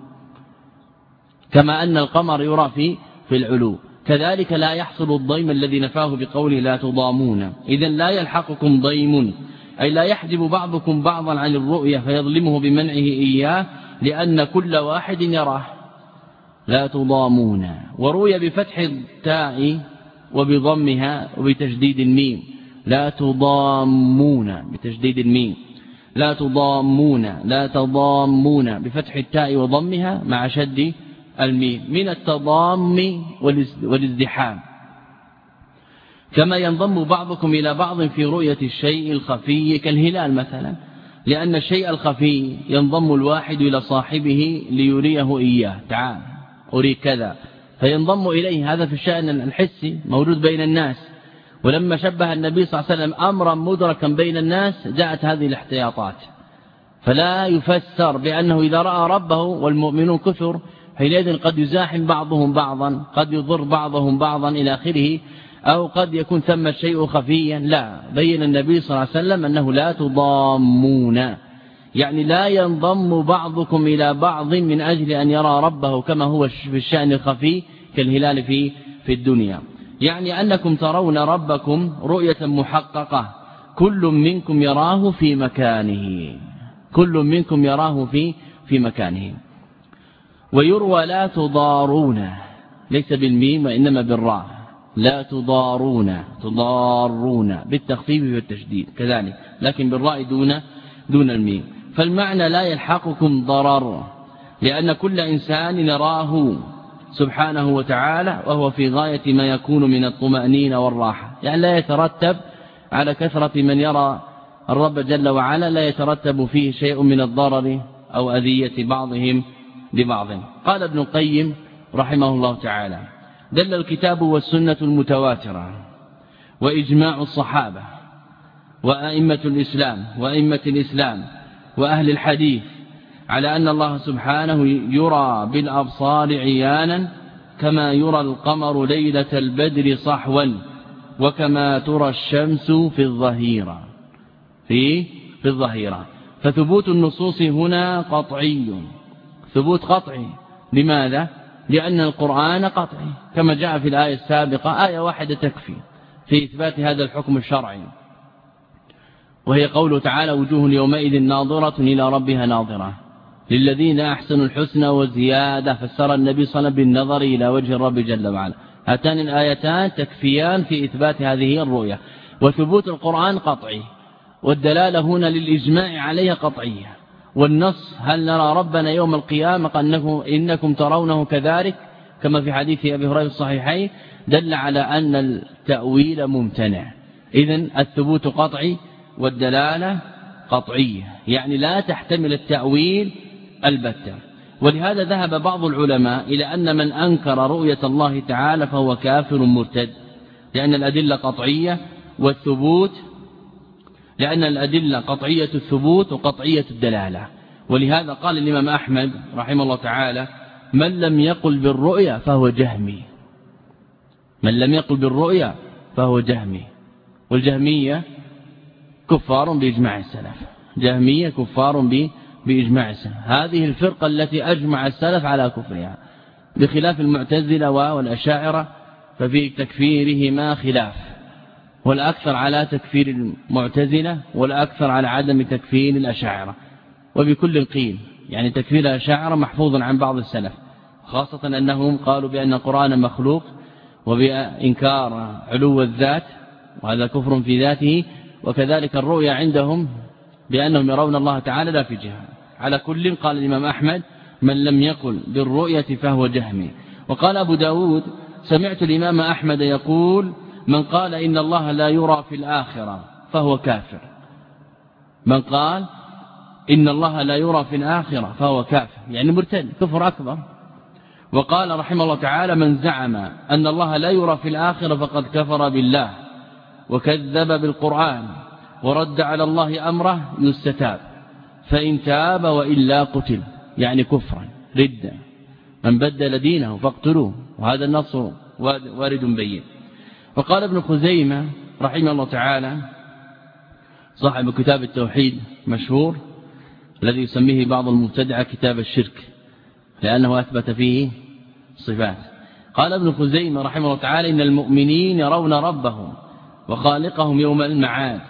كما أن القمر يرى في في العلو. كذلك لا يحصل الضيم الذي نفاه بقوله لا تضامون. إذا لا يلحقكم ضيم أي لا يحجب بعضكم بعضا عن الرؤية فيظلمه بمنعه إياه لأن كل واحد يراه. لا تضامون. وروي بفتح التاء وبضمها وبتشديد الميم لا تضامون بتشديد الميم لا تضامون لا تضامون بفتح التاء وضمها مع شد الميم من التضام والازدحام. كما ينضم بعضكم إلى بعض في رؤية الشيء الخفي كالهلال مثلا لأن الشيء الخفي ينضم الواحد إلى صاحبه ليريه إياه. تعال أريد كذا. فينضم إليه هذا في الشأن الحسي موجود بين الناس. ولما شبه النبي صلى الله عليه وسلم أمرا مدركا بين الناس جاءت هذه الاحتياطات. فلا يفسر بأنه إذا رأى ربه والمؤمنون كثر حينئذ قد يزاحم بعضهم بعضا قد يضر بعضهم بعضا إلى آخره أو قد يكون ثم الشيء خفيا. لا بين النبي صلى الله عليه وسلم أنه لا تضامون. يعني لا ينضم بعضكم إلى بعض من أجل أن يرى ربه كما هو في الشأن الخفي كالهلال في في الدنيا. يعني أنكم ترون ربكم رؤية محققة. كل منكم يراه في مكانه. كل منكم يراه في في مكانه. ويروى لا تضارون ليس بالميم وإنما بالراء. لا تضارون تضارون بالتخفيف والتشديد كذلك. لكن بالراء دون دون الميم. فالمعنى لا يلحقكم ضرر لأن كل إنسان يراه سبحانه وتعالى وهو في غاية ما يكون من الطمأنينة والراحة. يعني لا يترتب على كثرة من يرى الرب جل وعلا لا يترتب فيه شيء من الضرر أو أذية بعضهم لبعض. قال ابن القيم رحمه الله تعالى دل الكتاب والسنة المتواترة وإجماع الصحابة وأئمة الإسلام وأئمة الإسلام وأهل الحديث على أن الله سبحانه يرى بالأبصار عيانا كما يرى القمر ليلة البدر صحوا وكما ترى الشمس في الظهيرة. في في الظهيرة. فثبوت النصوص هنا قطعي. ثبوت قطعي. لماذا؟ لأن القرآن قطعي. كما جاء في الآية السابقة آية واحدة تكفي في إثبات هذا الحكم الشرعي. وهي قوله تعالى وجوه يومئذ ناظرة إلى ربها ناظرة. للذين أحسنوا الحسنى وزيادة فسر النبي صلى الله عليه وسلم بالنظر إلى وجه الرب جل وعلا. هاتان الآيتان تكفيان في إثبات هذه الرؤية. وثبوت القرآن قطعي. والدلالة هنا للإجماع عليها قطعية. والنص هل نرى ربنا يوم القيامة أنه إنكم ترونه كذلك كما في حديث أبي هريرة الصحيحين دل على أن التأويل ممتنع. إذا الثبوت قطعي والدلالة قطعية. يعني لا تحتمل التأويل البتة. ولهذا ذهب بعض العلماء إلى أن من أنكر رؤية الله تعالى فهو كافر مرتد. لأن الأدلة قطعية والثبوت لأن الأدلة قطعية الثبوت وقطعية الدلالة. ولهذا قال الإمام أحمد رحمه الله تعالى من لم يقل بالرؤيا فهو جهمي. من لم يقل بالرؤيا فهو جهمي. والجهمية كفار بإجماع السلف. جهمية كفار بإجماع السلف. هذه الفرقة التي أجمع السلف على كفرها. بخلاف المعتزلة والأشاعرة ففي تكفيرهما خلاف. والأكثر على تكفير المعتزلة والأكثر على عدم تكفير الأشاعرة. وبكل قيل يعني تكفير الأشاعرة محفوظ عن بعض السلف خاصة أنهم قالوا بأن القرآن مخلوق وبإنكار علو الذات وهذا كفر في ذاته وكذلك الرؤيا عندهم بأنهم يرون الله تعالى لا في جهة. على كل قال الإمام أحمد من لم يقل بالرؤية فهو جهمي. وقال أبو داود سمعت الإمام أحمد يقول من قال إن الله لا يرى في الآخرة فهو كافر. من قال إن الله لا يرى في الآخرة فهو كافر. يعني مرتد كفر أكبر. وقال رحمه الله تعالى من زعم أن الله لا يرى في الآخرة فقد كفر بالله وكذب بالقرآن ورد على الله أمره يستتاب. فإن تاب وإلا قتل. يعني كفرا ردا. من بدل دينه فاقتلوه وهذا النص وارد بين. وقال ابن خزيمة رحمه الله تعالى صاحب كتاب التوحيد مشهور الذي يسميه بعض المبتدعة كتاب الشرك لأنه أثبت فيه صفات. قال ابن خزيمة رحمه الله تعالى إن المؤمنين يرون ربهم وخالقهم يوم المعاد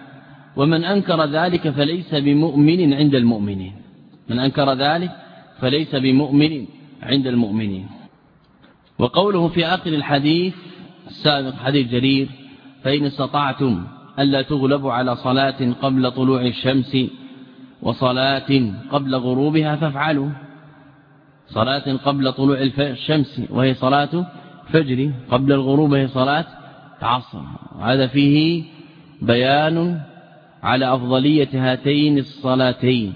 ومن أنكر ذلك فليس بمؤمن عند المؤمنين. من أنكر ذلك فليس بمؤمن عند المؤمنين. وقوله في آخر الحديث السابق حديث جرير فإن استطعتم ألا تغلبوا على صلاة قبل طلوع الشمس وصلاة قبل غروبها فافعلوا. صلاة قبل طلوع الشمس وهي صلاة فجر قبل الغروب وهي صلاة عصر هذا فيه بيان على أفضلية هاتين الصلاتين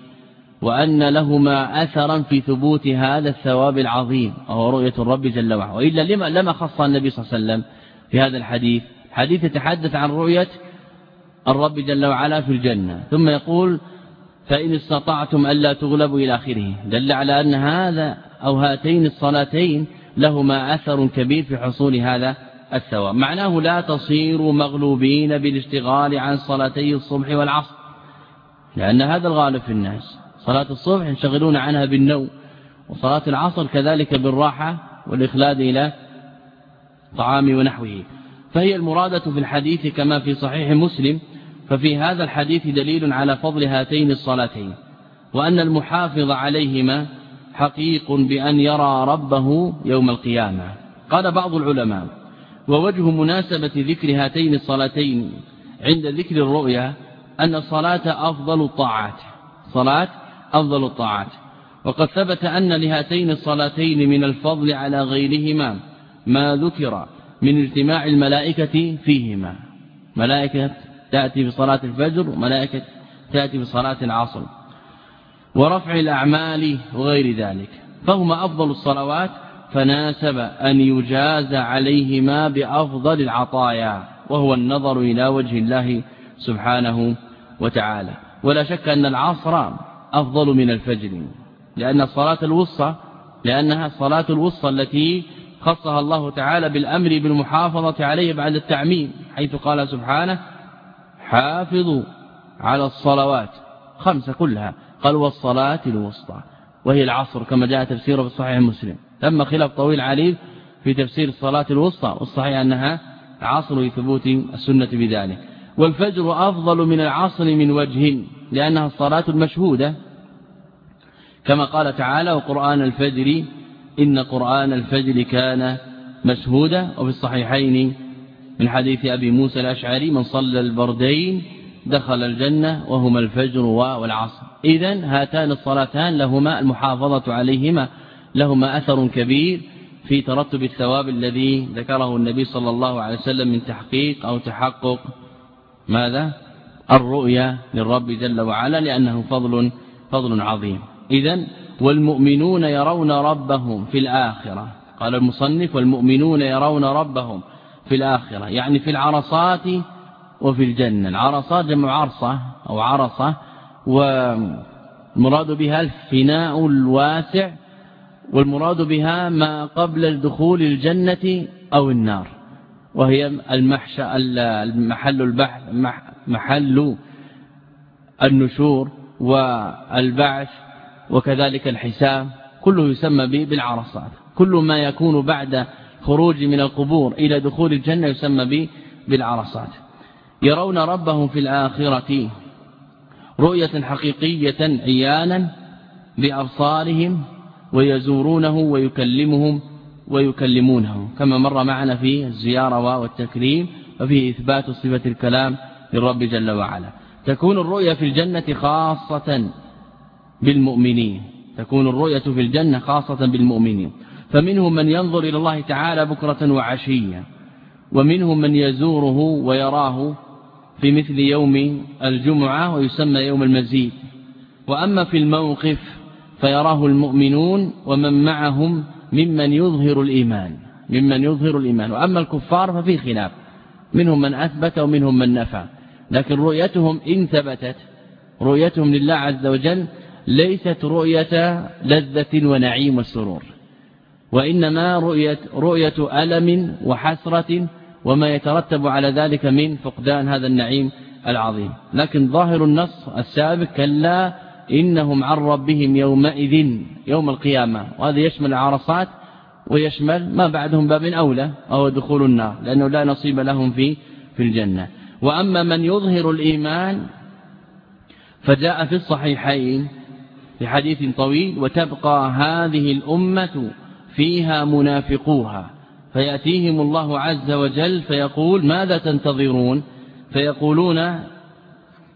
وأن لهما أثرا في ثبوت هذا الثواب العظيم وهو رؤية الرب جل وعلا. وإلا لما لما خص النبي صلى الله عليه وسلم في هذا الحديث. حديث يتحدث عن رؤية الرب جل وعلا في الجنة. ثم يقول فإن استطعتم ألا تغلبوا إلى آخره. دل على أن هذا أو هاتين الصلاتين لهما أثر كبير في حصول هذا الثواب. معناه لا تصيروا مغلوبين بالاشتغال عن صلاتي الصبح والعصر. لأن هذا الغالب في الناس. صلاة الصبح ينشغلون عنها بالنوم وصلاة العصر كذلك بالراحة والإخلاد إلى طعام ونحوه. فهي المرادة في الحديث كما في صحيح مسلم ففي هذا الحديث دليل على فضل هاتين الصلاتين. وأن المحافظ عليهما حقيق بأن يرى ربه يوم القيامة. قال بعض العلماء ووجه مناسبة ذكر هاتين الصلاتين عند ذكر الرؤيا أن الصلاة أفضل الطاعات. صلاة أفضل الطاعات. وقد ثبت أن لهاتين الصلاتين من الفضل على غيرهما. ما ذكر من اجتماع الملائكة فيهما. ملائكة تأتي في صلاة الفجر وملائكة تأتي في صلاة العصر. ورفع الأعمال وغير ذلك. فهما أفضل الصلوات فناسب أن يجاز عليهما بأفضل العطايا وهو النظر إلى وجه الله سبحانه وتعالى. ولا شك أن العصر أفضل من الفجر لأن الصلاة الوسطى لأنها الصلاة الوسطى التي خصها الله تعالى بالأمر بالمحافظة عليه بعد التعميم حيث قال سبحانه حافظوا على الصلوات خمسة كلها قال والصلاة الوسطى وهي العصر كما جاء تفسيره في صحيح مسلم. تم خلاف طويل عليه في تفسير الصلاة الوسطى والصحيح أنها عصر لثبوت السنة بذلك. والفجر أفضل من العصر من وجه لأنها الصلاة المشهودة كما قال تعالى وقرآن الفجر إن قرآن الفجر كان مشهودا. وفي الصحيحين من حديث أبي موسى الأشعري من صلى البردين دخل الجنة وهما الفجر والعصر. إذا هاتان الصلاتان لهما المحافظة عليهما لهما أثر كبير في ترتب الثواب الذي ذكره النبي صلى الله عليه وسلم من تحقيق أو تحقق ماذا؟ الرؤيا للرب جل وعلا لأنه فضل فضل عظيم. إذا والمؤمنون يرون ربهم في الآخرة. قال المصنف والمؤمنون يرون ربهم في الآخرة. يعني في العرصات وفي الجنة. العرصات جمع عرصة أو عرصة والمراد بها الفناء الواسع والمراد بها ما قبل دخول الجنة أو النار. وهي المحشى المحل البحث محل النشور والبعث وكذلك الحساب كله يسمى بالعرصات. كل ما يكون بعد خروج من القبور إلى دخول الجنة يسمى بالعرصات. يرون ربهم في الآخرة رؤية حقيقية عيانا بأبصارهم ويزورونه ويكلمهم ويكلمونه. كما مر معنا في الزيارة والتكريم وفيه إثبات صفة الكلام للرب جل وعلا. تكون الرؤية في الجنة خاصة بالمؤمنين. تكون الرؤية في الجنة خاصة بالمؤمنين. فمنهم من ينظر إلى الله تعالى بكرة وعشيا ومنهم من يزوره ويراه في مثل يوم الجمعة ويسمى يوم المزيد. وأما في الموقف فيراه المؤمنون ومن معهم ممن يظهر الإيمان. ممن يظهر الإيمان. وأما الكفار ففي خلاف. منهم من أثبت ومنهم من نفى. لكن رؤيتهم إن ثبتت رؤيتهم لله عز وجل ليست رؤية لذة ونعيم والسرور وإنما رؤية, رؤية ألم وحسرة وما يترتب على ذلك من فقدان هذا النعيم العظيم. لكن ظاهر النص السابق كلا إنهم عن ربهم يومئذ يوم القيامة. وهذا يشمل العرصات ويشمل ما بعدهم باب أولى أو دخول النار لأنه لا نصيب لهم في في الجنة. وأما من يظهر الإيمان فجاء في الصحيحين في حديث طويل وتبقى هذه الأمة فيها منافقوها. فيأتيهم الله عز وجل فيقول ماذا تنتظرون؟ فيقولون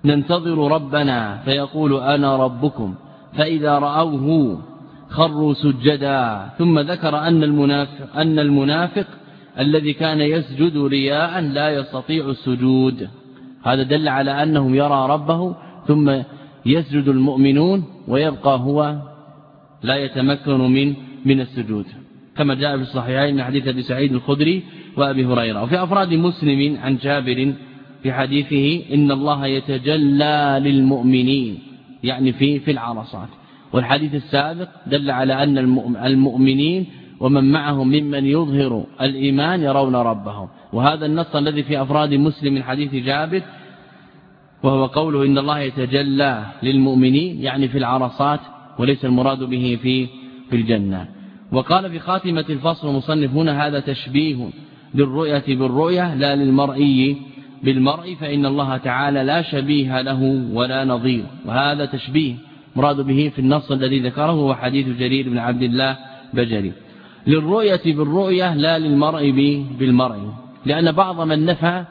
ننتظر ربنا. فيقول أنا ربكم. فإذا رأوه خروا سجدا ثم ذكر أن المنافق, أن المنافق الذي كان يسجد رياء لا يستطيع السجود. هذا دل على أنه يرى ربه ثم يسجد المؤمنون ويبقى هو لا يتمكن من من السجود. كما جاء في الصحيحين من حديث أبي سعيد الخدري وأبي هريرة. وفي أفراد مسلم عن جابر في حديثه إن الله يتجلى للمؤمنين يعني في في العرصات. والحديث السابق دل على أن المؤمنين ومن معهم ممن يظهر الإيمان يرون ربهم. وهذا النص الذي في أفراد مسلم من حديث جابر وهو قوله إن الله يتجلى للمؤمنين يعني في العرصات وليس المراد به في في الجنة. وقال في خاتمة الفصل المصنف هنا هذا تشبيه للرؤية بالرؤية لا للمرئي بالمرء فإن الله تعالى لا شبيه له ولا نظير. وهذا تشبيه مراد به في النص الذي ذكره هو حديث جرير بن عبد الله بجري. للرؤية بالرؤية لا للمرء بالمرء. لأن بعض من نفى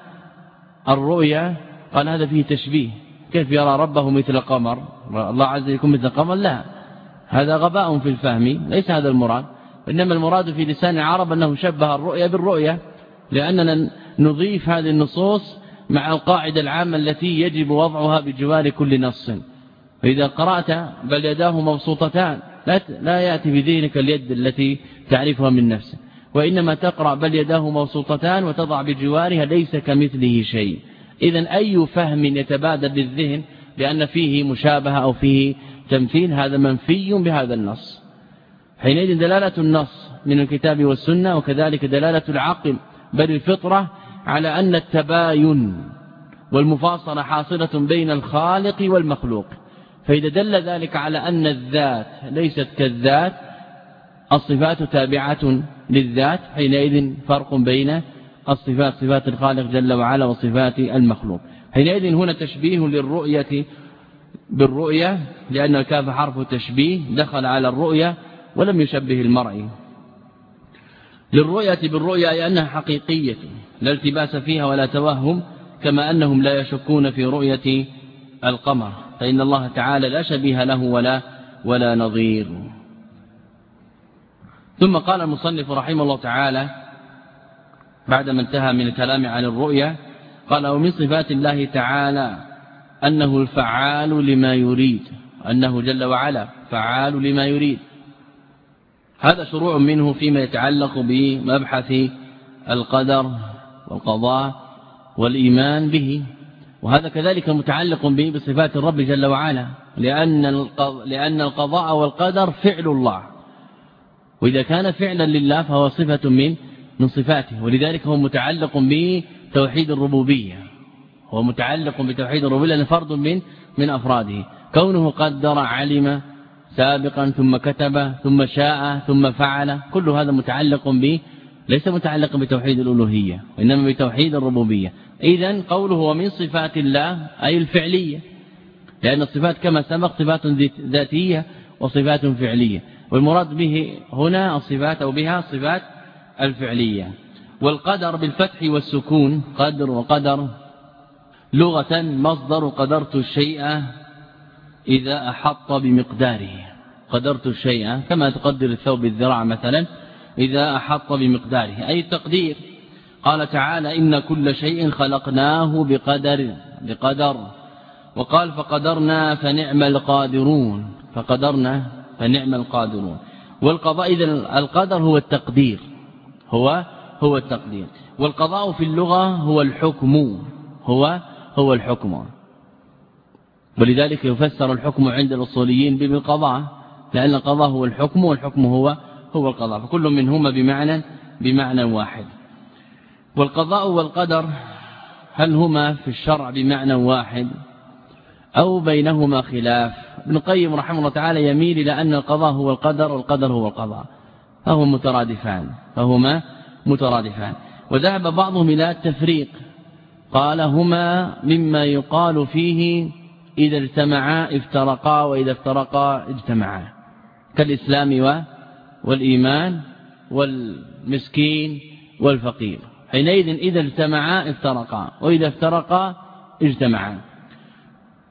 الرؤيا قال هذا فيه تشبيه. كيف يرى ربه مثل قمر؟ الله عز وجل يكون مثل قمر؟ لا. هذا غباء في الفهم. ليس هذا المراد. إنما المراد في لسان العرب أنه شبه الرؤيا بالرؤيا. لأننا نضيف هذه النصوص مع القاعدة العامة التي يجب وضعها بجوار كل نص. فإذا قرأت بل يداه مبسوطتان لا يأتي بذهنك اليد التي تعرفها من نفسه وإنما تقرأ بل يداه مبسوطتان وتضع بجوارها ليس كمثله شيء. إذا أي فهم يتبادر للذهن لأن فيه مشابهة أو فيه تمثيل هذا منفي بهذا النص. حينئذ دلالة النص من الكتاب والسنة وكذلك دلالة العقل بل الفطرة على أن التباين والمفاصلة حاصلة بين الخالق والمخلوق. فإذا دل ذلك على أن الذات ليست كالذات الصفات تابعة للذات حينئذ فرق بين الصفات صفات الخالق جل وعلا وصفات المخلوق. حينئذ هنا تشبيه للرؤية بالرؤية لأن الكاف حرف تشبيه دخل على الرؤية ولم يشبه المرء. للرؤية بالرؤية أي أنها حقيقية لا التباس فيها ولا توهم كما أنهم لا يشكون في رؤية القمر. فإن الله تعالى لا شبيه له ولا ولا نظير. ثم قال المصنف رحمه الله تعالى بعدما انتهى من الكلام عن الرؤيا قال ومن صفات الله تعالى أنه الفعال لما يريد أنه جل وعلا فعال لما يريد. هذا شروع منه فيما يتعلق بمبحث القدر والقضاء والإيمان به وهذا كذلك متعلق به بصفات الرب جل وعلا لأن لأن القضاء والقدر فعل الله وإذا كان فعلا لله فهو صفة من من صفاته ولذلك هو متعلق بتوحيد الربوبية. هو متعلق بتوحيد الربوبية لأنه فرد من من أفراده. كونه قدر علم سابقا ثم كتب ثم شاء ثم فعل كل هذا متعلق به ليس متعلقا بتوحيد الألوهية وإنما بتوحيد الربوبية. إذا قوله ومن صفات الله أي الفعلية. لأن الصفات كما سبق صفات ذاتية وصفات فعلية. والمراد به هنا الصفات أو بها الصفات الفعلية. والقدر بالفتح والسكون قدر وقدر. لغة مصدر قدرت الشيء إذا أحط بمقداره. قدرت الشيء كما تقدر الثوب الذراع مثلا إذا أحط بمقداره. أي التقدير. قال تعالى إن كل شيء خلقناه بقدر بقدر. وقال فقدرنا فنعم القادرون. فقدرنا فنعم القادرون. والقضاء إذا القدر هو التقدير. هو هو التقدير. والقضاء في اللغة هو الحكم. هو هو الحكم. ولذلك يفسر الحكم عند الأصوليين بالقضاء لأن القضاء هو الحكم والحكم هو هو القضاء. فكل منهما بمعنى بمعنى واحد. والقضاء والقدر هل هما في الشرع بمعنى واحد؟ أو بينهما خلاف؟ ابن القيم رحمه الله تعالى يميل إلى أن القضاء هو القدر والقدر هو القضاء. فهما مترادفان فهما مترادفان. وذهب بعضهم إلى التفريق قال هما مما يقال فيه إذا اجتمعا افترقا وإذا افترقا اجتمعا كالإسلام والإيمان والمسكين والفقير. حينئذ إذا اجتمعا افترقا وإذا افترقا اجتمعا.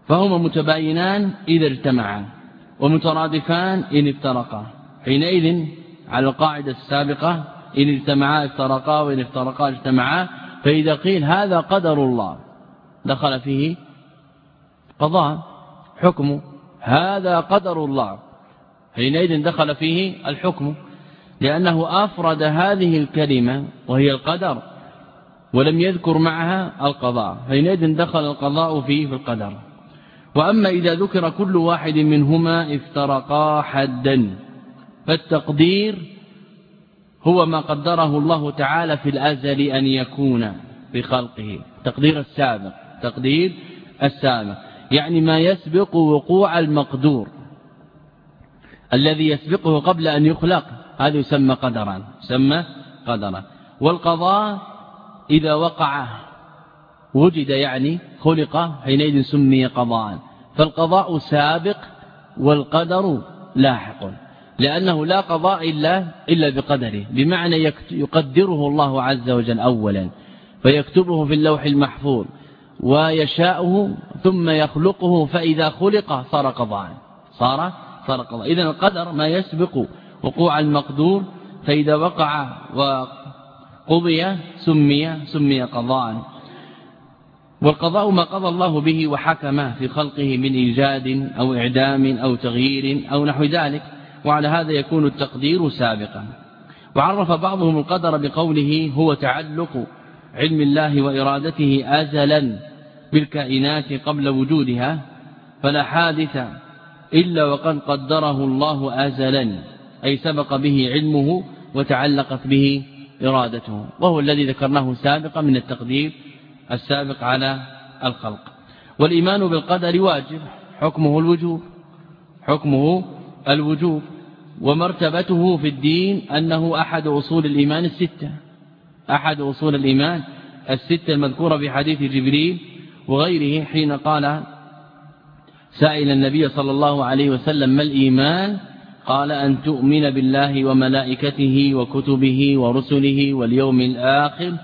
فهما متباينان إذا اجتمعا ومترادفان إن افترقا. حينئذ على القاعدة السابقة إن اجتمعا افترقا وإن افترقا اجتمعا فإذا قيل هذا قدر الله دخل فيه قضاء حكم هذا قدر الله. حينئذ دخل فيه الحكم لأنه أفرد هذه الكلمة وهي القدر ولم يذكر معها القضاء. حينئذ دخل القضاء فيه في القدر. وأما إذا ذكر كل واحد منهما افترقا حدا. فالتقدير هو ما قدره الله تعالى في الأزل أن يكون بخلقه تقدير السابق تقدير السابق. يعني ما يسبق وقوع المقدور. الذي يسبقه قبل أن يخلق هذا يسمى قدرا يسمى قدرا. والقضاء إذا وقع وجد يعني خلق حينئذ سمي قضاء. فالقضاء سابق والقدر لاحق. لأنه لا قضاء إلا, إلا بقدره. بمعنى يقدره الله عز وجل أولا. فيكتبه في اللوح المحفوظ. ويشاءه ثم يخلقه فإذا خلق صار قضاء. صار صار قضاء. إذن القدر ما يسبق وقوع المقدور فإذا وقع وقضي سمي سمي قضاء. والقضاء ما قضى الله به وحكم في خلقه من إيجاد أو إعدام أو تغيير أو نحو ذلك. وعلى هذا يكون التقدير سابقا. وعرف بعضهم القدر بقوله هو تعلق علم الله وإرادته أزلا بالكائنات قبل وجودها فلا حادث إلا وقد قدره الله أزلا أي سبق به علمه وتعلقت به إرادته. وهو الذي ذكرناه سابقا من التقدير السابق على الخلق. والإيمان بالقدر واجب حكمه الوجوب حكمه الوجوب ومرتبته في الدين أنه أحد أصول الإيمان الستة. أحد أصول الإيمان الستة المذكورة في حديث جبريل وغيره حين قال سائل النبي صلى الله عليه وسلم ما الإيمان؟ قال أن تؤمن بالله وملائكته وكتبه ورسله واليوم الآخر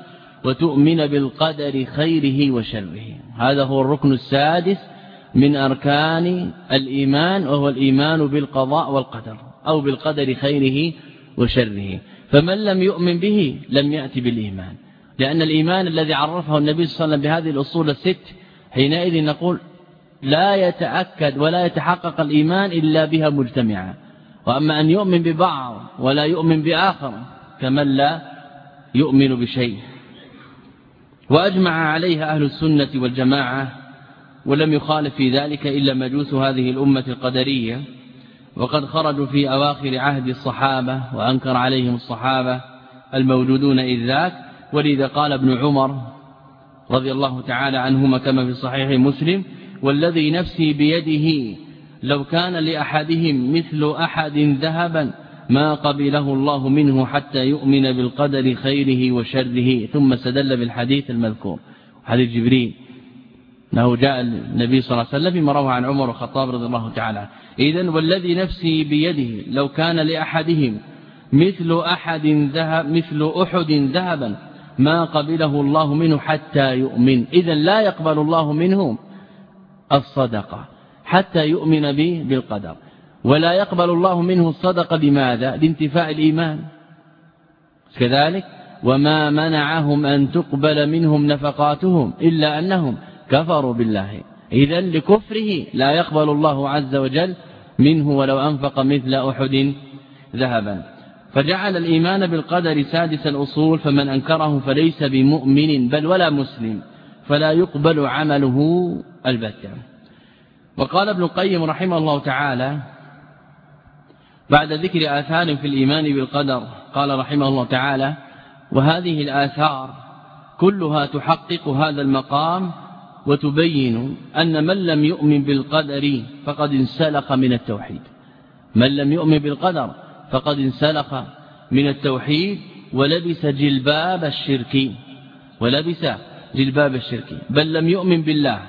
وتؤمن بالقدر خيره وشره. هذا هو الركن السادس من أركان الإيمان وهو الإيمان بالقضاء والقدر أو بالقدر خيره وشره. فمن لم يؤمن به لم يأتي بالإيمان. لأن الإيمان الذي عرفه النبي صلى الله عليه وسلم بهذه الأصول الست حينئذ نقول لا يتأكد ولا يتحقق الإيمان إلا بها مجتمعا وأما أن يؤمن ببعض ولا يؤمن بآخر كمن لا يؤمن بشيء. وأجمع عليها أهل السنة والجماعة ولم يخالف في ذلك إلا مجوس هذه الأمة القدرية وقد خرجوا في أواخر عهد الصحابة وأنكر عليهم الصحابة الموجودون إذ ذاك. ولذا قال ابن عمر رضي الله تعالى عنهما كما في صحيح مسلم والذي نفسي بيده لو كان لأحدهم مثل أحد ذهبا ما قبله الله منه حتى يؤمن بالقدر خيره وشره. ثم سدل بالحديث المذكور حديث جبريل. أنه جاء النبي صلى الله عليه وسلم فيما روى عن عمر الخطاب رضي الله تعالى اذا والذي نفسي بيده لو كان لأحدهم مثل أحد ذهب مثل أحد ذهبا ما قبله الله منه حتى يؤمن. إذا لا يقبل الله منه الصدقة حتى يؤمن به بالقدر. ولا يقبل الله منه الصدقة بماذا؟ لانتفاء الإيمان. كذلك وما منعهم أن تقبل منهم نفقاتهم إلا أنهم كفروا بالله. إذا لكفره لا يقبل الله عز وجل منه ولو أنفق مثل أحد ذهبا. فجعل الإيمان بالقدر سادس الأصول فمن أنكره فليس بمؤمن بل ولا مسلم فلا يقبل عمله البتة. وقال ابن القيم رحمه الله تعالى بعد ذكر آثار في الإيمان بالقدر قال رحمه الله تعالى وهذه الآثار كلها تحقق هذا المقام وتبين أن من لم يؤمن بالقدر فقد انسلخ من التوحيد. من لم يؤمن بالقدر فقد انسلخ من التوحيد ولبس جلباب الشرك ولبس جلباب الشرك. بل لم يؤمن بالله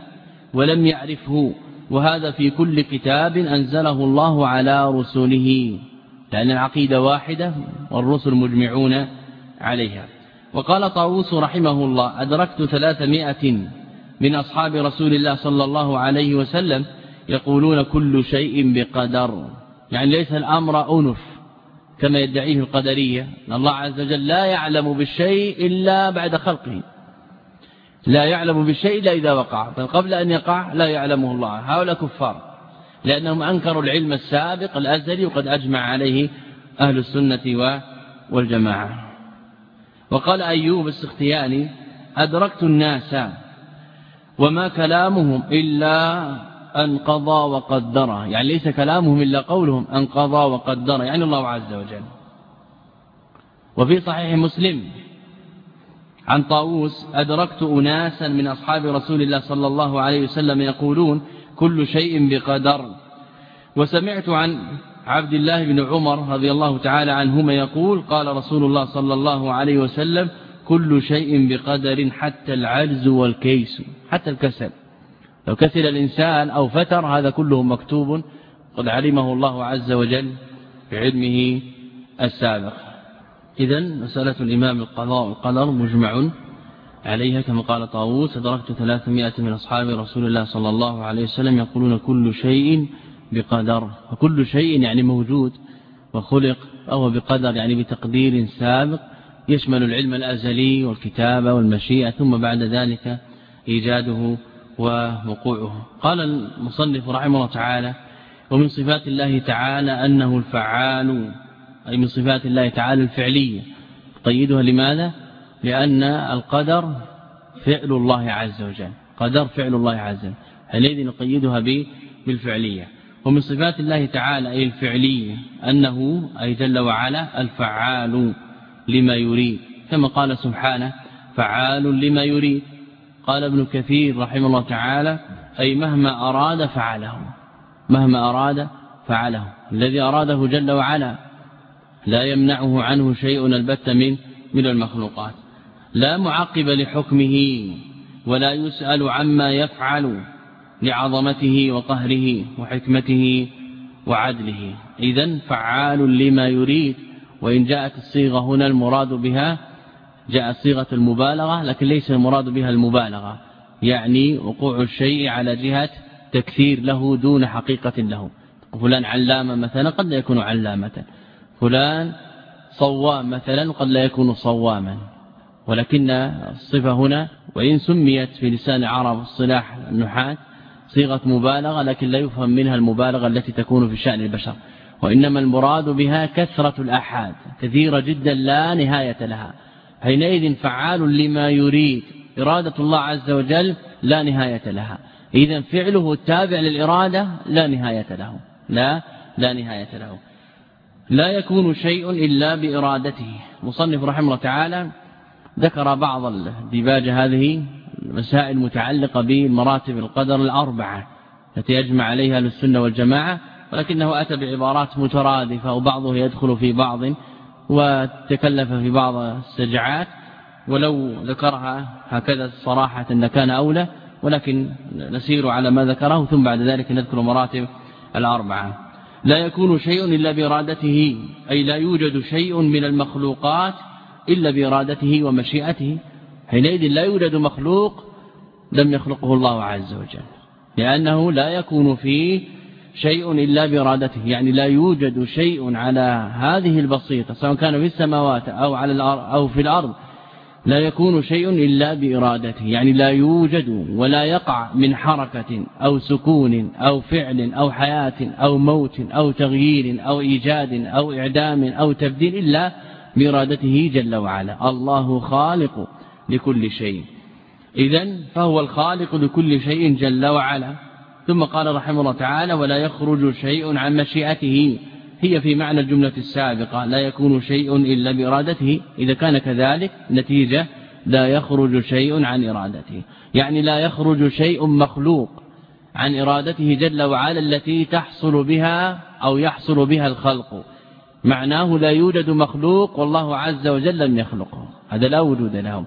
ولم يعرفه وهذا في كل كتاب أنزله الله على رسله. لأن العقيدة واحدة والرسل مجمعون عليها. وقال طاووس رحمه الله أدركت ثلاثمائة من أصحاب رسول الله صلى الله عليه وسلم يقولون كل شيء بقدر. يعني ليس الأمر أنف كما يدعيه القدرية. أن الله عز وجل لا يعلم بالشيء إلا بعد خلقه. لا يعلم بالشيء إلا إذا وقع. بل قبل أن يقع لا يعلمه الله. هؤلاء كفار. لأنهم أنكروا العلم السابق الأزلي وقد أجمع عليه أهل السنة والجماعة. وقال أيوب السختياني أدركت الناس وما كلامهم إلا أن قضى وقدر. يعني ليس كلامهم إلا قولهم أن قضى وقدر. يعني الله عز وجل. وفي صحيح مسلم عن طاووس أدركت أناسا من أصحاب رسول الله صلى الله عليه وسلم يقولون كل شيء بقدر. وسمعت عن عبد الله بن عمر رضي الله تعالى عنهما يقول قال رسول الله صلى الله عليه وسلم كل شيء بقدر حتى العجز والكيس. حتى الكسل. لو كسل الإنسان أو فتر هذا كله مكتوب قد علمه الله عز وجل بعلمه السابق. إذا مسألة الإمام القضاء والقدر مجمع عليها كما قال طاووس أدركت 300 من أصحاب رسول الله صلى الله عليه وسلم يقولون كل شيء بقدر وكل شيء يعني موجود وخلق أو بقدر يعني بتقدير سابق يشمل العلم الأزلي والكتابة والمشيئة ثم بعد ذلك إيجاده ووقوعه. قال المصنف رحمه الله تعالى ومن صفات الله تعالى أنه الفعال أي من صفات الله تعالى الفعلية. قيدها لماذا؟ لأن القدر فعل الله عز وجل. قدر فعل الله عز وجل. حينئذ نقيدها بالفعلية. ومن صفات الله تعالى أي الفعلية أنه أي جل وعلا الفعال لما يريد. كما قال سبحانه فعال لما يريد قال ابن كثير رحمه الله تعالى أي مهما أراد فعله مهما أراد فعله. الذي أراده جل وعلا لا يمنعه عنه شيء البت من من المخلوقات. لا معقب لحكمه ولا يسأل عما يفعل لعظمته وقهره وحكمته وعدله. إذا فعال لما يريد وإن جاءت الصيغة هنا المراد بها جاء صيغة المبالغة لكن ليس المراد بها المبالغة. يعني وقوع الشيء على جهة تكثير له دون حقيقة له. فلان علامة مثلا قد لا يكون علامة. فلان صوام مثلا قد لا يكون صواما. ولكن الصفة هنا وإن سميت في لسان العرب الصلاح النحات صيغة مبالغة لكن لا يفهم منها المبالغة التي تكون في شأن البشر. وإنما المراد بها كثرة الأحاد كثيرة جدا لا نهاية لها. حينئذ فعال لما يريد. إرادة الله عز وجل لا نهاية لها. إذا فعله التابع للإرادة لا نهاية له. لا لا نهاية له. لا يكون شيء إلا بإرادته. مصنف رحمه الله تعالى ذكر بعض الديباج هذه المسائل المتعلقة بمراتب القدر الأربعة التي يجمع عليها للسنة والجماعة ولكنه أتى بعبارات مترادفة وبعضه يدخل في بعض. وتكلف في بعض السجعات ولو ذكرها هكذا صراحة أن كان أولى ولكن نسير على ما ذكره ثم بعد ذلك نذكر مراتب الأربعة. لا يكون شيء إلا بإرادته أي لا يوجد شيء من المخلوقات إلا بإرادته ومشيئته. حينئذ لا يوجد مخلوق لم يخلقه الله عز وجل لأنه لا يكون فيه شيء إلا بإرادته يعني لا يوجد شيء على هذه البسيطة سواء كان في السماوات أو, على الأرض أو في الأرض لا يكون شيء إلا بإرادته. يعني لا يوجد ولا يقع من حركة أو سكون أو فعل أو حياة أو موت أو تغيير أو إيجاد أو إعدام أو تبديل إلا بإرادته جل وعلا. الله خالق لكل شيء. إذا فهو الخالق لكل شيء جل وعلا. ثم قال رحمه الله تعالى ولا يخرج شيء عن مشيئته. هي في معنى الجملة السابقة لا يكون شيء إلا بإرادته. إذا كان كذلك نتيجة لا يخرج شيء عن إرادته. يعني لا يخرج شيء مخلوق عن إرادته جل وعلا التي تحصل بها أو يحصل بها الخلق. معناه لا يوجد مخلوق والله عز وجل لم يخلقه. هذا لا وجود له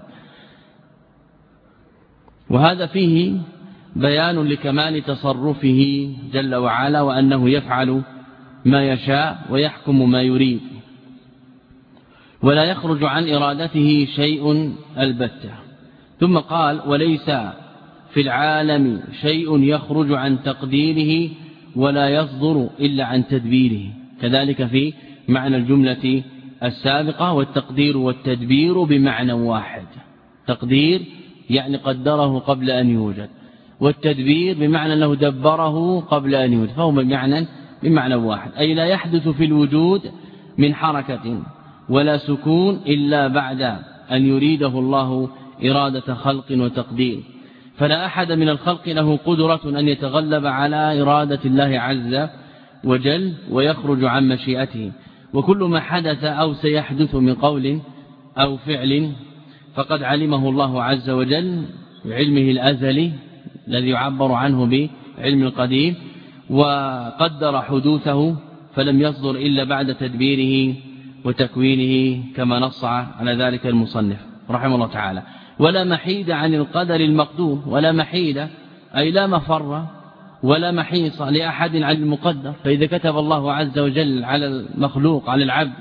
وهذا فيه بيان لكمال تصرفه جل وعلا وأنه يفعل ما يشاء ويحكم ما يريد. ولا يخرج عن إرادته شيء البتة. ثم قال وليس في العالم شيء يخرج عن تقديره ولا يصدر إلا عن تدبيره. كذلك في معنى الجملة السابقة والتقدير والتدبير بمعنى واحد. تقدير يعني قدره قبل أن يوجد. والتدبير بمعنى أنه دبره قبل أن يوجد فهو بمعنى بمعنى واحد أي لا يحدث في الوجود من حركة ولا سكون إلا بعد أن يريده الله إرادة خلق وتقدير. فلا أحد من الخلق له قدرة أن يتغلب على إرادة الله عز وجل ويخرج عن مشيئته. وكل ما حدث أو سيحدث من قول أو فعل فقد علمه الله عز وجل بعلمه الأزلي الذي يعبر عنه بعلم القديم وقدر حدوثه فلم يصدر إلا بعد تدبيره وتكوينه كما نص على ذلك المصنف رحمه الله تعالى. ولا محيد عن القدر المقدور ولا محيد أي لا مفر ولا محيص لأحد عن المقدر. فإذا كتب الله عز وجل على المخلوق على العبد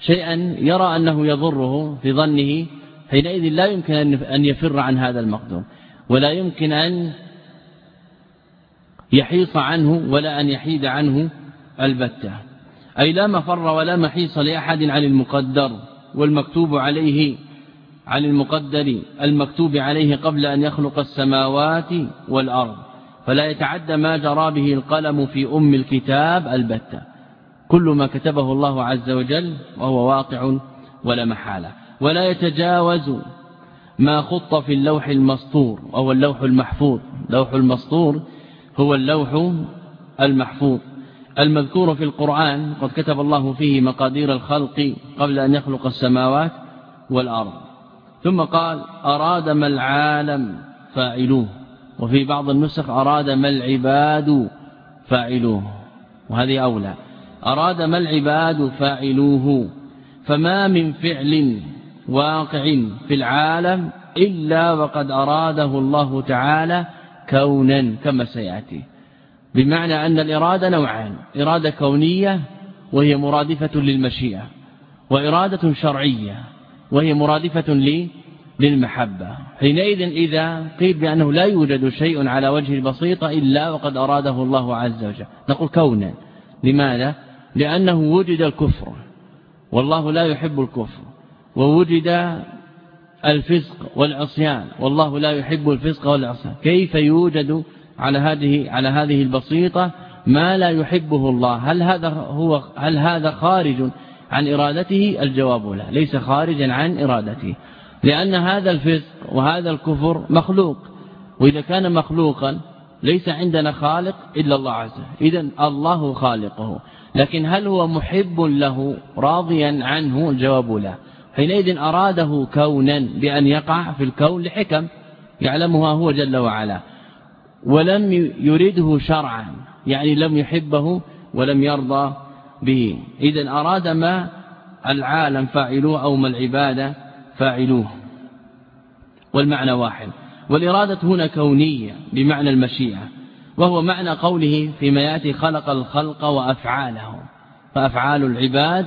شيئا يرى أنه يضره في ظنه حينئذ لا يمكن أن يفر عن هذا المقدور. ولا يمكن أن يحيص عنه ولا أن يحيد عنه البتة. أي لا مفر ولا محيص لأحد عن المقدر والمكتوب عليه عن المقدر المكتوب عليه قبل أن يخلق السماوات والأرض. فلا يتعدى ما جرى به القلم في أم الكتاب البتة. كل ما كتبه الله عز وجل وهو واقع ولا محالة. ولا يتجاوز ما خط في اللوح المسطور وهو اللوح المحفوظ. لوح المسطور هو اللوح المحفوظ. المذكور في القرآن قد كتب الله فيه مقادير الخلق قبل أن يخلق السماوات والأرض. ثم قال أراد ما العالم فاعلوه. وفي بعض النسخ أراد ما العباد فاعلوه. وهذه أولى. أراد ما العباد فاعلوه. فما من فعل واقع في العالم إلا وقد أراده الله تعالى كونا كما سيأتي. بمعنى أن الإرادة نوعان إرادة كونية وهي مرادفة للمشيئة وإرادة شرعية وهي مرادفة للمحبة. حينئذ إذا قيل بأنه لا يوجد شيء على وجه البسيطة إلا وقد أراده الله عز وجل. نقول كونا. لماذا؟ لأنه وجد الكفر. والله لا يحب الكفر. ووجد الفسق والعصيان. والله لا يحب الفسق والعصيان. كيف يوجد على هذه على هذه البسيطة ما لا يحبه الله؟ هل هذا هو هل هذا خارج عن إرادته؟ الجواب لا. ليس خارجا عن إرادته. لأن هذا الفسق وهذا الكفر مخلوق. وإذا كان مخلوقا ليس عندنا خالق إلا الله عز وجل. إذا الله خالقه. لكن هل هو محب له؟ راضيا عنه؟ الجواب لا. حينئذ أراده كونا بأن يقع في الكون لحكم يعلمها هو جل وعلا ولم يرده شرعا يعني لم يحبه ولم يرضى به. إذا أراد ما العالم فاعلوه أو ما العبادة فاعلوه. والمعنى واحد. والإرادة هنا كونية بمعنى المشيئة وهو معنى قوله فيما يأتي خلق الخلق وأفعالهم فأفعال العباد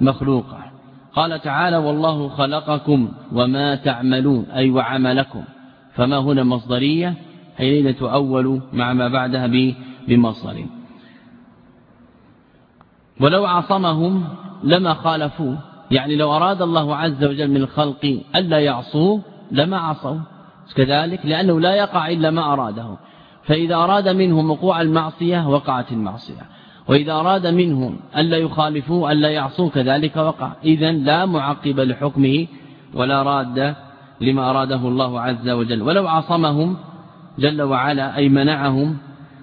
مخلوقة. قال تعالى والله خلقكم وما تعملون أي وعملكم. فما هنا مصدرية؟ حينئذ تؤول مع ما بعدها بمصدر. ولو عصمهم لما خالفوه. يعني لو أراد الله عز وجل من الخلق ألا يعصوه لما عصوا. كذلك لأنه لا يقع إلا ما أراده. فإذا أراد منهم وقوع المعصية وقعت المعصية. وإذا أراد منهم ألا يخالفوه ألا يعصوه كذلك وقع. إذا لا معقب لحكمه ولا راد لما أراده الله عز وجل. ولو عصمهم جل وعلا أي منعهم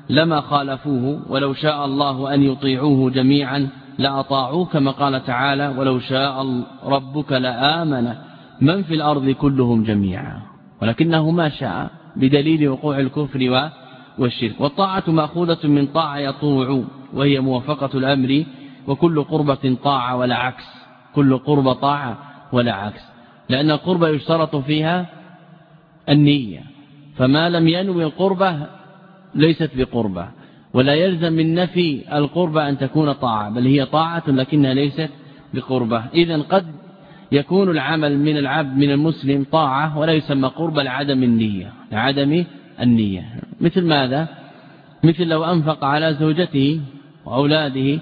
لما خالفوه ولو شاء الله أن يطيعوه جميعا لأطاعوه كما قال تعالى ولو شاء ربك لآمن من في الأرض كلهم جميعا ولكنه ما شاء بدليل وقوع الكفر والشرك. والطاعة مأخوذة من طاعة يطوع وهي موافقة الأمر وكل قربة طاعة ولا عكس. كل قربة طاعة ولا عكس. لأن القربة يشترط فيها النية. فما لم ينوي القربة ليست بقربة. ولا يلزم من نفي القربة أن تكون طاعة بل هي طاعة لكنها ليست بقربة. إذا قد يكون العمل من العبد من المسلم طاعة ولا يسمى قربة لعدم النية لعدم النية. مثل ماذا؟ مثل لو أنفق على زوجته وأولاده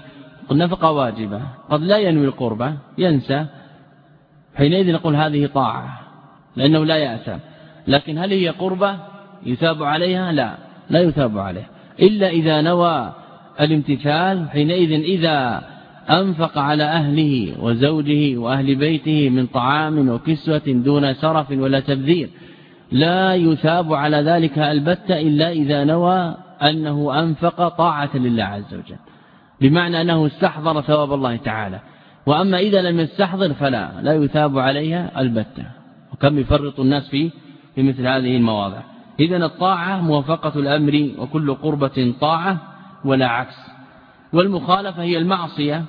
نفقة واجبة قد لا ينوي القربة ينسى. حينئذ نقول هذه طاعة لأنه لا يأثم لكن هل هي قربة؟ يثاب عليها؟ لا لا يثاب عليها إلا إذا نوى الامتثال حينئذ إذا أنفق على أهله وزوجه وأهل بيته من طعام وكسوة دون سرف ولا تبذير. لا يثاب على ذلك البتة إلا إذا نوى أنه أنفق طاعة لله عز وجل. بمعنى أنه استحضر ثواب الله تعالى. وأما إذا لم يستحضر فلا لا يثاب عليها البتة. وكم يفرط الناس في في مثل هذه المواضع. إذا الطاعة موافقة الأمر وكل قربة طاعة ولا عكس. والمخالفة هي المعصية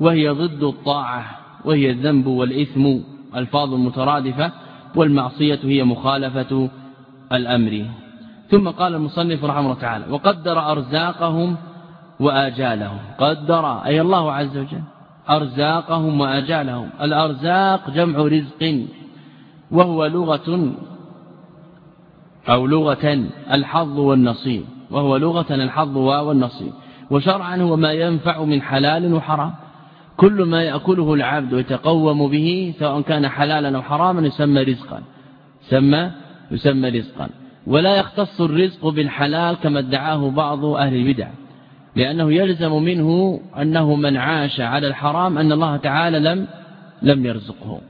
وهي ضد الطاعة وهي الذنب والإثم ألفاظ مترادفة والمعصية هي مخالفة الأمر. ثم قال المصنف رحمه الله تعالى وقدر أرزاقهم وآجالهم. قدر أي الله عز وجل أرزاقهم وآجالهم. الأرزاق جمع رزق وهو لغة أو لغة الحظ والنصيب. وهو لغة الحظ والنصيب. وشرعا هو ما ينفع من حلال وحرام. كل ما يأكله العبد ويتقوم به سواء كان حلالا أو حراما يسمى رزقا يسمى يسمى رزقا. ولا يختص الرزق بالحلال كما ادعاه بعض أهل البدع لأنه يلزم منه أنه من عاش على الحرام أن الله تعالى لم لم يرزقه.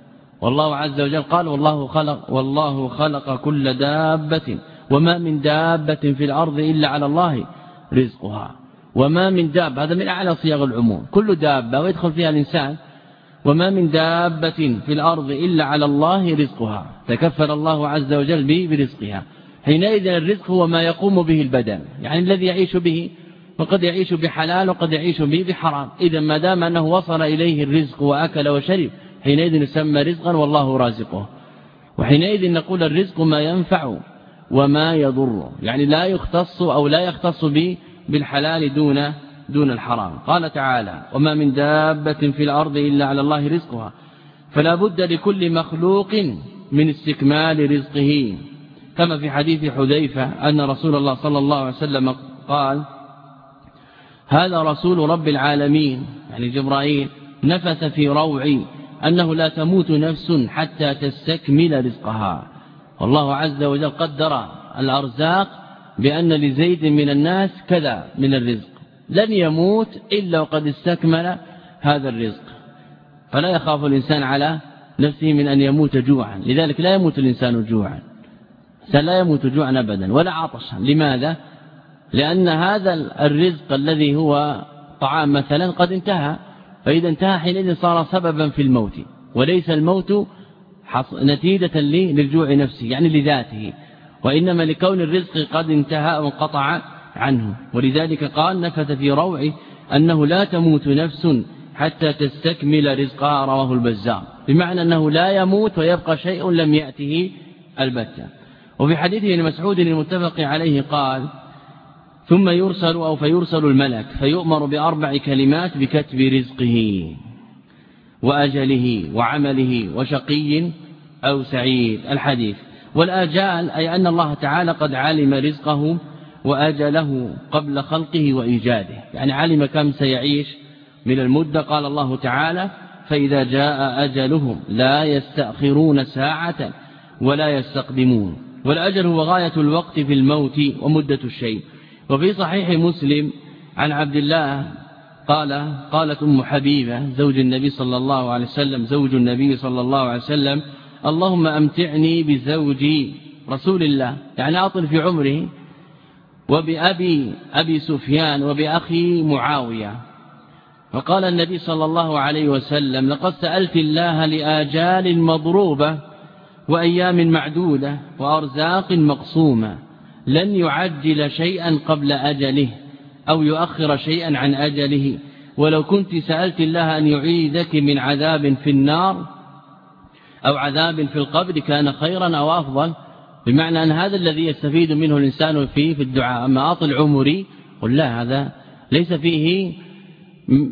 والله عز وجل قال والله خلق والله خلق كل دابة وما من دابة في الأرض إلا على الله رزقها. وما من دابة هذا من أعلى صيغ العموم. كل دابة ويدخل فيها الإنسان. وما من دابة في الأرض إلا على الله رزقها. تكفل الله عز وجل برزقها. حينئذ الرزق هو ما يقوم به البدن. يعني الذي يعيش به وقد يعيش بحلال وقد يعيش به بحرام. إذا ما دام أنه وصل إليه الرزق وأكل وشرب حينئذ يسمى رزقا والله رازقه. وحينئذ نقول الرزق ما ينفع وما يضر. يعني لا يختص أو لا يختص به بالحلال دون دون الحرام. قال تعالى وما من دابة في الأرض إلا على الله رزقها. فلا بد لكل مخلوق من استكمال رزقه. كما في حديث حذيفة أن رسول الله صلى الله عليه وسلم قال هذا رسول رب العالمين يعني جبرائيل نفث في روعي أنه لا تموت نفس حتى تستكمل رزقها. والله عز وجل قدر الأرزاق بأن لزيد من الناس كذا من الرزق. لن يموت إلا وقد استكمل هذا الرزق. فلا يخاف الإنسان على نفسه من أن يموت جوعا. لذلك لا يموت الإنسان جوعا. لا يموت جوعا أبدا ولا عطشا. لماذا؟ لأن هذا الرزق الذي هو طعام مثلا قد انتهى. فإذا انتهى حينئذ صار سببا في الموت. وليس الموت نتيجة للجوع نفسه يعني لذاته. وإنما لكون الرزق قد انتهى وانقطع عنه. ولذلك قال نفث في روعه أنه لا تموت نفس حتى تستكمل رزقها رواه البزار. بمعنى أنه لا يموت ويبقى شيء لم يأته البتة. وفي حديثه لمسعود المتفق عليه قال ثم يرسل أو فيرسل الملك فيؤمر بأربع كلمات بكتب رزقه وأجله وعمله وشقي أو سعيد. الحديث. والآجال أي أن الله تعالى قد علم رزقه وأجله قبل خلقه وإيجاده. يعني علم كم سيعيش. من المدة قال الله تعالى فإذا جاء أجلهم لا يستأخرون ساعة ولا يستقدمون. والأجل هو غاية الوقت في الموت ومدة الشيء. وفي صحيح مسلم عن عبد الله قال قالت أم حبيبة زوج النبي صلى الله عليه وسلم زوج النبي صلى الله عليه وسلم اللهم أمتعني بزوجي رسول الله. يعني أطل في عمره. وبأبي أبي سفيان وبأخي معاوية. فقال النبي صلى الله عليه وسلم لقد سألت الله لآجال مضروبة وأيام معدودة وأرزاق مقصومة لن يعجل شيئا قبل أجله أو يؤخر شيئا عن أجله. ولو كنت سألت الله أن يعيدك من عذاب في النار أو عذاب في القبر كان خيرا أو أفضل. بمعنى أن هذا الذي يستفيد منه الإنسان فيه في الدعاء. أما أطل عمري قل لا هذا ليس فيه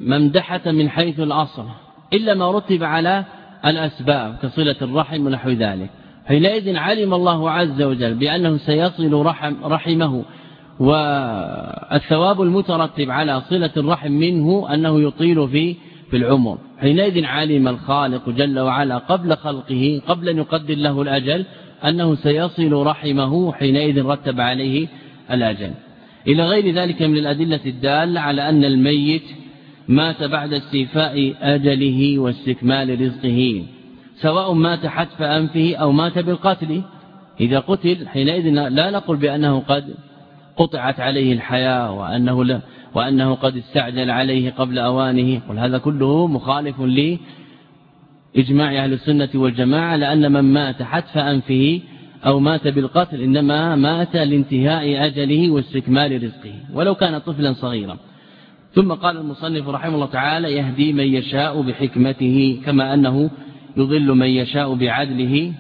ممدحة من حيث الأصل إلا ما رتب على الأسباب كصلة الرحم ونحو ذلك. حينئذ علم الله عز وجل بأنه سيصل رحم رحمه والثواب المترتب على صلة الرحم منه أنه يطيل في في العمر حينئذ علم الخالق جل وعلا قبل خلقه قبل أن يقدر له الأجل أنه سيصل رحمه حينئذ رتب عليه الأجل. إلى غير ذلك من الأدلة الدالة على أن الميت مات بعد استيفاء أجله واستكمال رزقه. سواء مات حتف أنفه أو مات بالقتل. إذا قتل حينئذ لا نقول بأنه قد قطعت عليه الحياة وأنه, لا. وأنه قد استعجل عليه قبل أوانه. قل هذا كله مخالف لإجماع أهل السنة والجماعة لأن من مات حتف أنفه أو مات بالقتل إنما مات لانتهاء أجله واستكمال رزقه ولو كان طفلا صغيرا. ثم قال المصنف رحمه الله تعالى يهدي من يشاء بحكمته كما أنه يضل من يشاء بعدله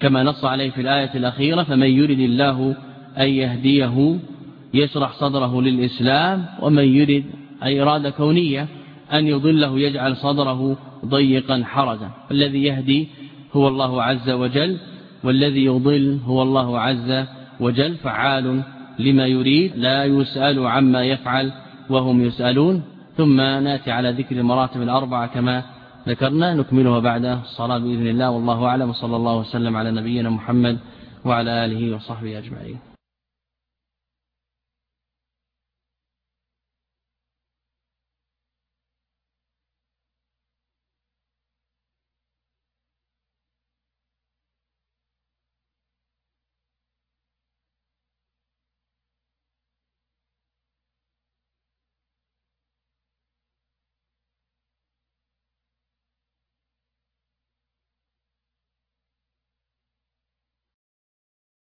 كما نص عليه في الآية الأخيرة فمن يرد الله أن يهديه يشرح صدره للإسلام ومن يرد أي إرادة كونية أن يضله يجعل صدره ضيقا حرجا. الذي يهدي هو الله عز وجل والذي يضل هو الله عز وجل فعال لما يريد لا يسأل عما يفعل وهم يسألون. ثم نأتي على ذكر المراتب الأربعة كما ذكرنا نكملها بعد الصلاة بإذن الله. والله أعلم وصلى الله وسلم على نبينا محمد وعلى آله وصحبه أجمعين.